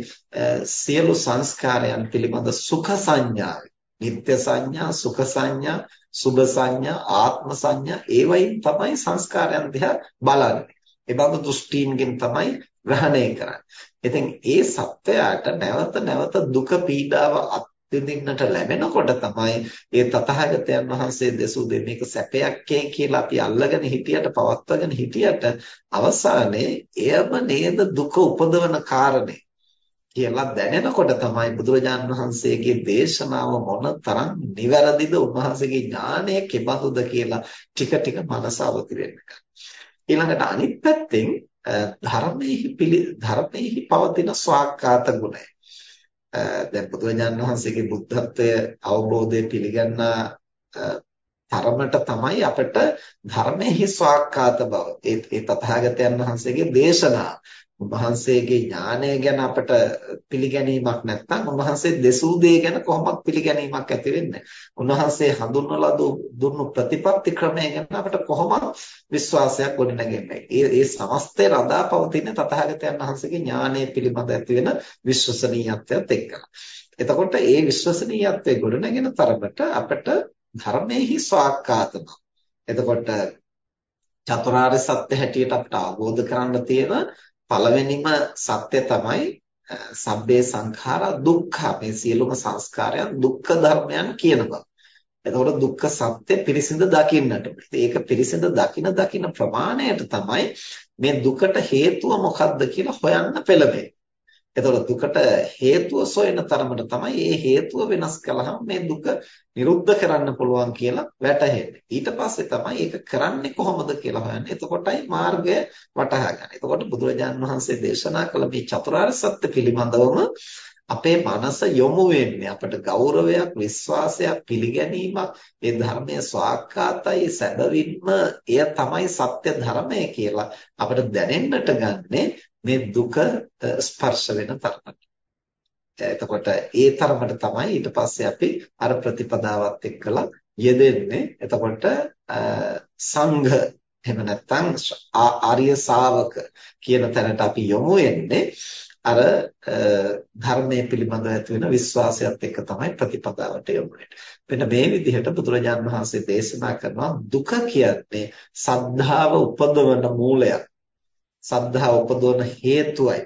සියලු සංස්කාරයන් පිළිබඳ සුඛ සංඥාවේ. නිත්‍ය සංඥා, සුඛ සංඥා, සුභ සංඥා, ආත්ම සංඥා ඒවයින් තමයි සංස්කාරයන් දිහා බලන්නේ. ඒ බඳු දෘෂ්ටීන්ගෙන් තමයි ග්‍රහණය කරන්නේ. ඉතින් ඒ සත්‍යයට නැවත නැවත දුක පීඩාව විඳින්නට ලැබෙනකොට තමයි ඒ තථාගතයන් වහන්සේ දෙසූ දෙ මේක සැපයක්කේ කියලා අපි අල්ලගෙන හිටියට පවත්වාගෙන හිටියට අවසානයේ එයම නේද දුක උපදවන කාරණේ කියලා දැනෙනකොට තමයි බුදුරජාණන් වහන්සේගේ දේශනාව මොන තරම් නිවැරදිද උන්වහන්සේගේ ඥානය කෙබඳුද කියලා ටික ටික මනස අවදි වෙන්න ඊළඟට අනිත් පැත්තෙන් ධර්මයේ පිළි ධර්මයේ පවතින ස්වාක්කාත ගුණය. දැන් බුදුරජාණන් වහන්සේගේ බුද්ධත්වය අවබෝධය පිළිගන්න තරමට තමයි අපිට ධර්මයේ ස්වාක්කාත බව ඒ තථාගතයන් වහන්සේගේ දේශනා උන්වහන්සේගේ ඥානය ගැන අපට පිළිගැනීමක් නැත්නම් උන්වහන්සේ දෙසූ දේ ගැන කොහොමද පිළිගැනීමක් ඇති වෙන්නේ? උන්වහන්සේ හඳුන්වලා දුන්නු ප්‍රතිපත්ති ක්‍රමය ගැන අපට කොහොමද විශ්වාසයක් ගොඩනගන්නේ? ඒ ඒ සමස්තය රඳා පවතින තථාගතයන් වහන්සේගේ ඥානය පිළිබඳ ඇති වෙන විශ්වසනීයත්වයත් එක්කලා. එතකොට ඒ විශ්වසනීයත්වයේ ගොඩනගෙන තරමට අපට ධර්මයේහි ස්වාක්කාතම. එතකොට චතුරාර්ය සත්‍ය හැටියට අපට අවබෝධ කරගන්න තියෙන පළවෙනිම සත්‍ය තමයි සබ්බේ සංඛාරා දුක්ඛ මේ සියලුම සංස්කාරයන් දුක්ඛ ධර්මයන් කියන බව. එතකොට දුක්ඛ සත්‍ය පිරිසිඳ දකින්නට. ඒක පිරිසිඳ දකින දකින ප්‍රමාණයට තමයි මේ දුකට හේතුව මොකක්ද කියලා හොයන්න පෙළඹෙන්නේ. එතකොට දුකට හේතුව සොයන තරමට තමයි මේ හේතුව වෙනස් කළාම මේ දුක නිරුද්ධ කරන්න පුළුවන් කියලා වැටහෙන්නේ. ඊට පස්සේ තමයි ඒක කරන්නේ කොහොමද කියලා හොයන්නේ. එතකොටයි මාර්ගය වටහා ගන්න. එතකොට බුදුරජාන් වහන්සේ දේශනා කළ මේ චතුරාර්ය සත්‍ය පිළිබඳවම අපේ මනස යොමු වෙන්නේ අපට ගෞරවයක් විශ්වාසයක් පිළිගැනීමක් මේ ධර්මයේ ස්වාක්කාතයි සැබවින්ම එය තමයි සත්‍ය ධර්මය කියලා අපිට දැනෙන්නට ගන්නේ මේ දුක ස්පර්ශ වෙන තරමට. එතකොට ඒ තරමට තමයි ඊට පස්සේ අපි අර ප්‍රතිපදාවත් එක්කලා යෙදෙන්නේ. එතකොට සංඝ එහෙම නැත්නම් ආර්ය ශාවක කියන තැනට අපි යොමු වෙන්නේ අර ධර්මයේ පිළිබඳව ඇති වෙන විශ්වාසයත් එක්ක තමයි ප්‍රතිපදාවට යොමු වෙන්නේ. මෙන්න මේ විදිහට බුදුරජාන් වහන්සේ දේශනා කරනවා දුක කියන්නේ සද්ධාව උපදවන මූලයක්. සද්ධා උපදවන හේතුවයි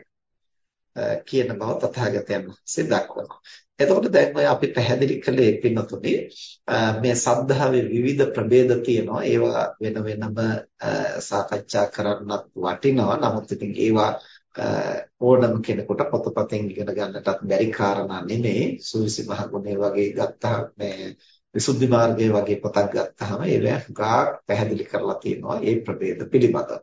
කියන බව තථාගතයන් වහන්සේ දක්වනවා. එතකොට දැන් ඔය අපි පැහැදිලි කළේ පින්නතුනේ මේ සද්ධාවේ විවිධ ප්‍රභේද තියෙනවා. ඒවා වෙන වෙනම සාකච්ඡා කරන්නත් වටිනවා. නමුත් ඉතින් ඒවා ඕනම කෙනෙකුට පොතපතෙන් ඉගෙන ගන්නටත් බැරි කාරණා නෙමෙයි. සුවිසි මහගුණේ වගේ ගත්තා මේ විසුද්ධි මාර්ගයේ වගේ පොතක් ගත්තාම ඒවා ගා පැහැදිලි කරලා තියෙනවා මේ ප්‍රභේද පිළිබඳව.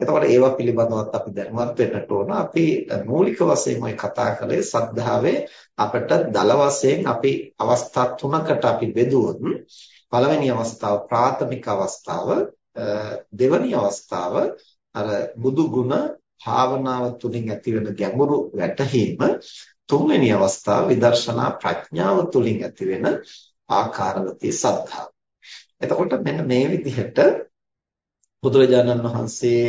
එතකොට ඒවා පිළිබඳවත් අපි දැනුවත් වෙන්නට ඕන. අපි මූලික වශයෙන් ওই කතා කළේ සද්ධාවේ අපිට දල වශයෙන් අපි අවස්ථා තුනකට අපි බෙදුවොත් පළවෙනි අවස්ථාව ප්‍රාථමික අවස්ථාව දෙවැනි අවස්ථාව අර බුදු ගුණ භාවනාව තුලින් ඇතිවෙන ගැඹුරු වැටහීම තුන්වෙනි අවස්ථාව විදර්ශනා ප්‍රඥාව තුලින් ඇතිවෙන ආකාරවතී සද්ධාව. එතකොට මෙන්න මේ විදිහට බුදුරජාණන් වහන්සේ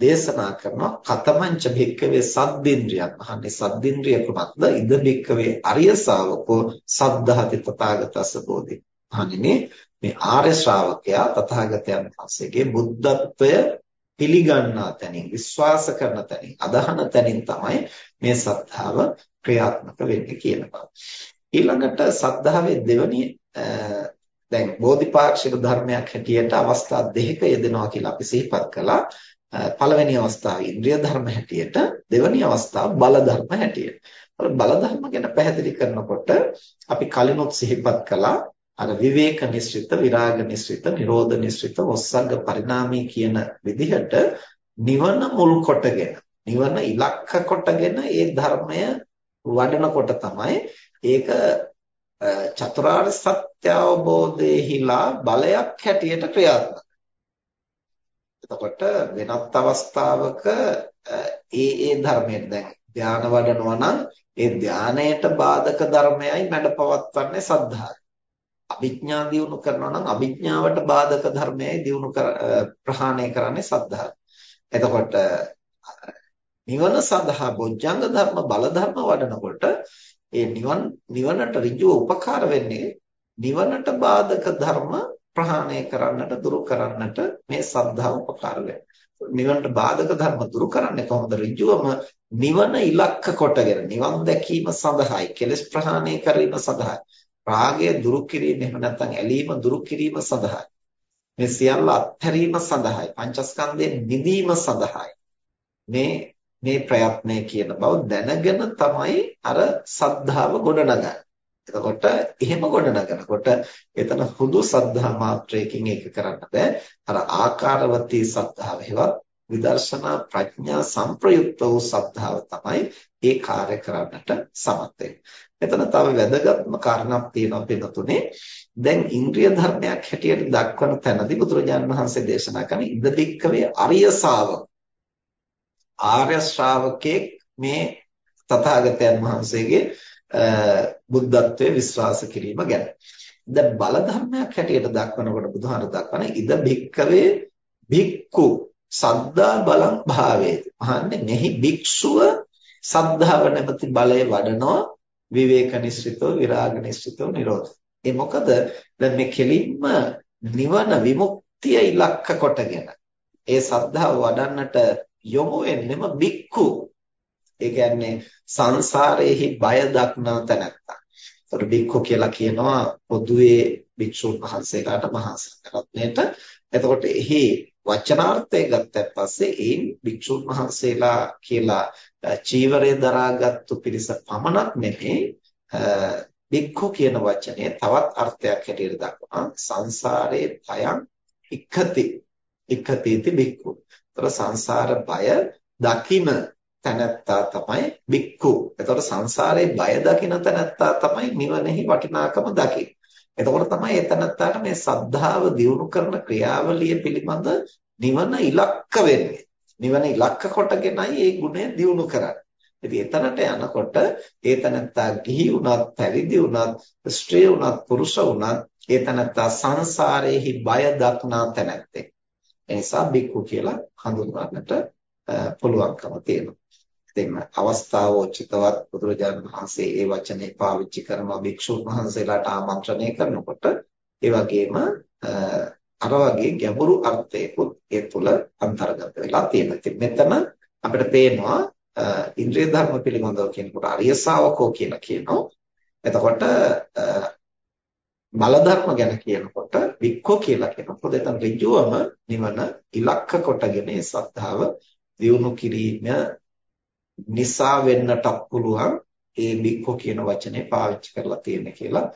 දේශනා කරනවා කතමංච භික්කවේ සද්දින්ද්‍රියන්. අහන්නේ සද්දින්ද්‍රිය කුමක්ද? ඉද භික්කවේ අරිය ශාවකෝ සද්ධාති තථාගතස්ස බෝධි. අහන්නේ මේ ආර්ය ශ්‍රාවකයා තථාගතයන් වහන්සේගේ බුද්ධත්වය පිළිගන්නා තැනින් විශ්වාස කරන තැනින් අදහන තැනින් තමයි මේ සද්ධාව ක්‍රියාත්මක වෙන්නේ කියන බව. ඊළඟට සද්ධාවේ දෙවැනි දැන් බෝධිපාක්ෂික ධර්මයක් හැටියට අවස්ථා දෙකක යෙදෙනවා කියලා අපි සිහිපත් කළා. පළවෙනි අවස්ථාව ඉන්ද්‍රිය ධර්ම හැටියට, දෙවෙනි අවස්ථාව බල ධර්ම හැටියට. බල ධර්ම ගැන පැහැදිලි කරනකොට අපි කලිනුත් සිහිපත් කළා අර විවේක නිස්ෘත, විරාග නිස්ෘත, නිරෝධ නිස්ෘත, ඔස්සග්ග පරිණාමී කියන විදිහට නිවන මුල් කොටගෙන, නිවන ඉලක්ක කොටගෙන ඒ ධර්මය වඩනකොට තමයි ඒක චතුරාර්ය සත්‍ය අවබෝධයේහිලා බලයක් හැටියට ක්‍රියාත්මක. එතකොට වෙනත් අවස්ථාවක ඒ ඒ ධර්මයෙන් දැන් ධානය වඩනවා නම් ඒ ධානයට බාධක ධර්මයයි මැඩපවත්වන්නේ සද්ධාය. අභිඥා දියුණු කරනවා නම් අභිඥාවට බාධක ධර්මයයි දියුණු ප්‍රහාණය කරන්නේ සද්ධාය. එතකොට නිවන සඳහා බොජ්ජංග ධර්ම බල ධර්ම වඩනකොට ඒ නිවන් නිවනට ඍජුව උපකාර වෙන්නේ නිවනට බාධක ධර්ම ප්‍රහාණය කරන්නට දුරු කරන්නට මේ සද්ධා උපකාර නිවනට බාධක ධර්ම දුරු කරන්නේ කොහොමද? ඍජුවම නිවන ඉලක්ක කොටගෙන නිවන් දැකීම සඳහායි කෙලෙස් ප්‍රහාණය කිරීම සඳහායි රාගය දුරු කිරීම එහෙම නැත්නම් ඇලීම දුරු කිරීම සඳහායි මේ සියල්ල අත්හැරීම සඳහායි පංචස්කන්ධයෙන් නිදීම සඳහායි. මේ මේ ප්‍රයත්නය කියන බව දැනගෙන තමයි අර සද්ධාව ගොඩනගන්නේ. එතකොට එහෙම ගොඩනගනකොට එතන හුදු සද්ධා මාත්‍රයකින් ඒක කරන්න බෑ. අර ආකාරවතී සද්ධාව හේවත් විදර්ශනා ප්‍රඥා සංප්‍රයුක්ත වූ සද්ධාව තමයි ඒ කාර්ය කරන්නට සමත් එතන තව වැදගත්ම කාරණාවක් තියෙනවා පිළිතුනේ. දැන් ඉන්ද්‍රිය ධර්මයක් හැටියට දක්වන තැනදී බුදුරජාණන් වහන්සේ දේශනා කරන ඉද බික්කවේ අරිය ශාවක ආර්ය ශ්‍රාවකෙක් මේ තථාගතයන් වහන්සේගේ බුද්ධත්වයේ විශ්වාස කිරීම ගැන. දැන් බල ධර්මයක් හැටියට දක්වනකොට බුදුහාර දක්වන ඉද භික්කවේ භික්ඛු සද්දා බලං භාවේති. අහන්නේ මෙහි භික්ෂුව සද්ධාව නැමැති බලය වඩනෝ විවේක නිශ්චිතව විරාග නිශ්චිතව නිරෝධ. ඒ මොකද දැන් මේ කෙලින්ම නිවන විමුක්තිය ඉලක්ක කොටගෙන ඒ සද්ධාව වඩන්නට යොමු වෙන්නෙම බික්කු. ඒ කියන්නේ සංසාරයේහි බය දක්නා තැනැත්තා. ඒතර බික්කු කියලා කියනවා පොදුවේ භික්ෂුන් වහන්සේලාට මහා සංඝරත්නයට. එතකොට එහි වචනාර්ථය ගත්තත් පස්සේ ඒ භික්ෂුන් වහන්සේලා කියලා චීවරය දරාගත්තු පිරිස පමණක් නෙමෙයි බික්ඛු කියන වචනය තවත් අර්ථයක් හැටියට දක්වනවා සංසාරේ භයං ඉක්ඛති ඉක්ඛතිති බික්ඛු. ඒතර සංසාර බය දකින තැනැත්තා තමයි බික්ඛු. ඒතර සංසාරේ බය දකින තැනැත්තා තමයි නිවනෙහි වටිනාකම දකින්නේ. එතකොට තමයි එතනත්තාට මේ සද්ධාව දියුණු කරන ක්‍රියාවලිය පිළිබඳ නිවන ඉලක්ක වෙන්නේ. නිවන ඉලක්ක කොටගෙනයි මේ ගුණය දියුණු කරන්නේ. ඉතින් එතනට යනකොට ඒ තනත්තා ගිහි වුණත් පැවිදි වුණත් ස්ත්‍රී වුණත් පුරුෂ වුණත් ඒ තනත්තා සංසාරයේහි බය දක්නා තැනැත්තෙක්. ඒ නිසා බික්කු කියලා හඳුන්වන්නට පුළුවන්කම තියෙනවා. ඉතින් අවස්ථාවෝචිතවත් බුදුරජාණන් වහන්සේ ඒ වචනේ පාවිච්චි කරනවා භික්ෂුන් වහන්සේලාට ආමන්ත්‍රණය කරනකොට ඒ වගේම අර වගේ ගැඹුරු අර්ථයකුත් ඒ තුල අන්තර්ගත වෙලා තියෙනවා. ඉතින් මෙතන අපිට පේනවා ඉන්ද්‍රිය ධර්ම පිළිබඳව කියනකොට අරිය ශාවකෝ කියලා කියනවා. එතකොට බල ධර්ම ගැන කියනකොට වික්ඛෝ කියලා කියනකොට එතන ඍජුවම නිවන ඉලක්ක කොටගෙන ඒ සද්ධාව දියුණු කිරීම නිසා වෙන්නටත් පුළුවන් ඒ වික්ඛෝ කියන වචනේ පාවිච්චි කරලා තියෙන්නේ කියලා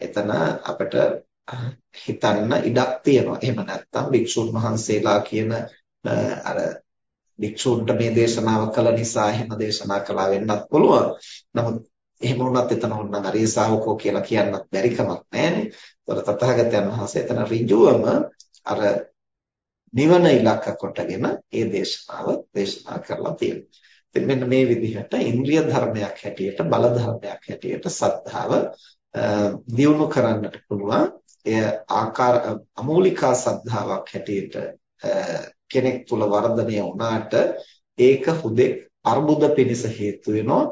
එතන අපිට හිතන්න ඉඩක් තියෙනවා. එහෙම නැත්නම් භික්ෂුන් වහන්සේලා කියන අර භික්ෂුන්ට මේ දේශනාව කළ නිසා එහෙම දේශනා කළා වෙන්නත් පුළුවන්. නමුත් එහෙම වුණත් එතන ඕනනම් අරිය ශාවකෝ කියලා කියන්නත් බැරි කමක් නැහැනේ. ඒතර තථාගතයන් වහන්සේ එතන ඍජුවම අර නිවන ඉලක්ක කොටගෙන මේ දේශනාව දේශනා කරලා තියෙනවා. ඉතින් මෙන්න මේ විදිහට ඉන්ද්‍රිය ධර්මයක් හැටියට බල ධර්මයක් හැටියට සද්ධාව දියුණු කරන්නට පුළුවන්. එය ආකාර අමූලිකා සද්ධාාවක් හැටියට කෙනෙක් තුල වර්ධනය වුණාට ඒක හුදෙක් අර්බුද පිණිස හේතු වෙනවා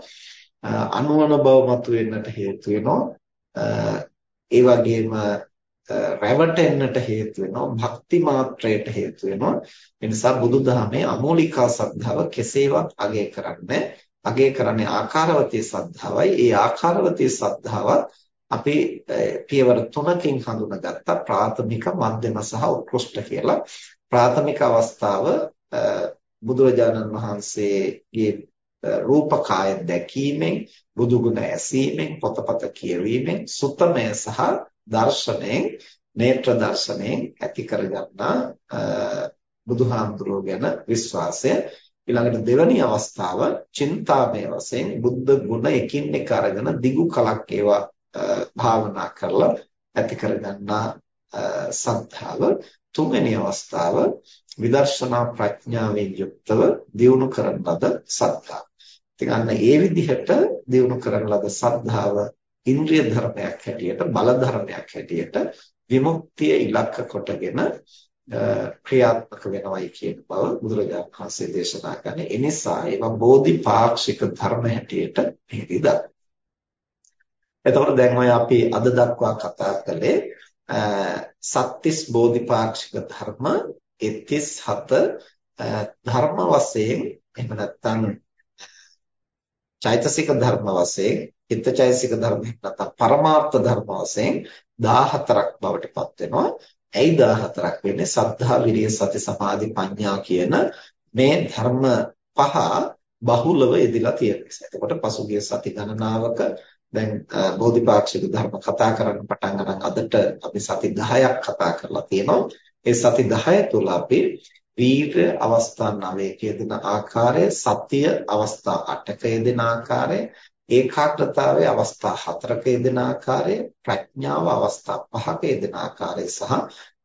අනුවන බව මතුවෙන්නට හේතු වෙනවා. ඒ වගේම රැවටෙන්නට හේතු වෙනවා. භක්ති මාත්‍රයට හේතු වෙනවා. ඒ නිසා බුදුදහමේ අමෝලිකා සද්ධාව කෙසේවත් අගය කරන්නේ අගය කරන්නේ ආකාරවතී සද්ධාවයි. ඒ ආකාරවතී සද්ධාවත් අපි පියවර තුනකින් හඳුනාගත්තා. ප්‍රාථමික මධ්‍යම සහ උත්කෘෂ්ඨ කියලා. ප්‍රාථමික අවස්ථාව බුදුරජාණන් වහන්සේගේ රූපකාය දැකීමෙන් බුදුගුණ ඇසීමෙන් පොතපත කියවීමෙන් සුතමය සහ දර්ශනයෙන් නේත්‍ර දර්ශනයෙන් ඇති කරගන්නා බුදුහාමුදුරුවෝ ගැන විශ්වාසය ඊළඟට දෙවැනි අවස්ථාව චින්තාමය වශයෙන් බුද්ධ ගුණ එකින් එක අරගෙන දිගු කලක් ඒවා භාවනා කරලා ඇති කරගන්නා සද්ධාව තුන්වෙනි අවස්ථාව විදර්ශනා ප්‍රඥාවෙන් යුක්තව දියුණු කරන ලද සද්ධා. ඉතින් අන්න ඒ විදිහට දියුණු කරන ලද සද්ධාව ඉන්ද්‍රිය ධර්මයක් හැටියට බල ධර්මයක් හැටියට විමුක්තිය ඉලක්ක කොටගෙන ක්‍රියාත්මක වෙනවයි කියන බව බුදුරජාණන් වහන්සේ දේශනා කරන්නේ. ඒ නිසා ඒවා බෝධිපාක්ෂික ධර්ම හැටියට පිළිදා. එතකොට දැන් ඔය අපි අද දක්වා කතා කළේ සත්‍තිස් බෝධිපාක්ෂික ධර්ම 37 ධර්ම වශයෙන් එහෙම නැත්නම් චෛතසික ධර්ම වශයෙන් චිත්තචෛතසික ධර්ම නැත්නම් පරමාර්ථ ධර්ම වශයෙන් 14ක් බවට පත් වෙනවා. ඇයි 14ක් වෙන්නේ? සද්ධා, විරිය, සති, සමාධි, ප්‍රඥා කියන මේ ධර්ම පහ බහුලව යෙදලා තියෙන නිසා. එතකොට පසුගිය සති ගණනාවක දැන් බෝධිපාක්ෂික ධර්ම කතා කරන්න පටන් ගන්න අදට අපි සති 10ක් කතා කරලා තියෙනවා. ඒ සති 10 තුල අපි වීර්ය අවස්ථා 9ක යෙදෙන ආකාරය, සතිය අවස්ථා 8ක යෙදෙන ආකාරය, ඒකාග්‍රතාවයේ අවස්ථා 4ක යෙදෙන ආකාරය, ප්‍රඥාව අවස්ථා 5ක යෙදෙන ආකාරය සහ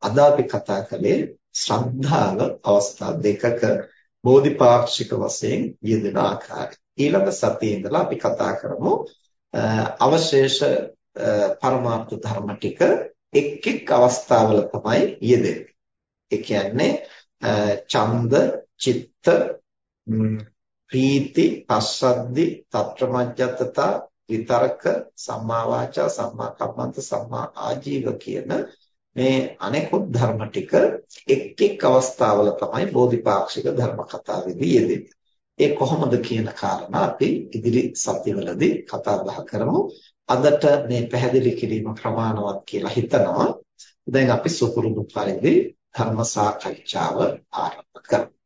අද අපි කතා කළේ ශ්‍රද්ධාව අවස්ථා දෙකක බෝධිපාක්ෂික වශයෙන් යෙදෙන ආකාරය. ඊළඟ සතියේ ඉඳලා අපි කතා කරමු අවශේෂ පරමාර්ථ ධර්ම ටික එක් එක් අවස්ථාවල තමයි යෙදෙන්නේ. ඒ කියන්නේ ඡන්ද, චිත්ත, ප්‍රීති, පස්සද්ධි, తත්‍රමජ්ජතතා, විතරක, සම්මා වාචා, සම්මා කම්මන්ත, සම්මා ආජීව කියන මේ අනෙකුත් ධර්ම ටික එක් එක් අවස්ථාවල තමයි බෝධිපාක්ෂික ධර්ම කතාවේදී යෙදෙන්නේ. ඒ කොහොමද කියන කාරණා අපි ඉදිරි සතිවලදී කතා බහ කරමු. අදට මේ පැහැදිලි කිරීම ප්‍රමාණවත් කියලා හිතනවා. දැන් අපි සුපුරුදු පරිදි ධර්ම සාකච්ඡාව ආරම්භ කරමු.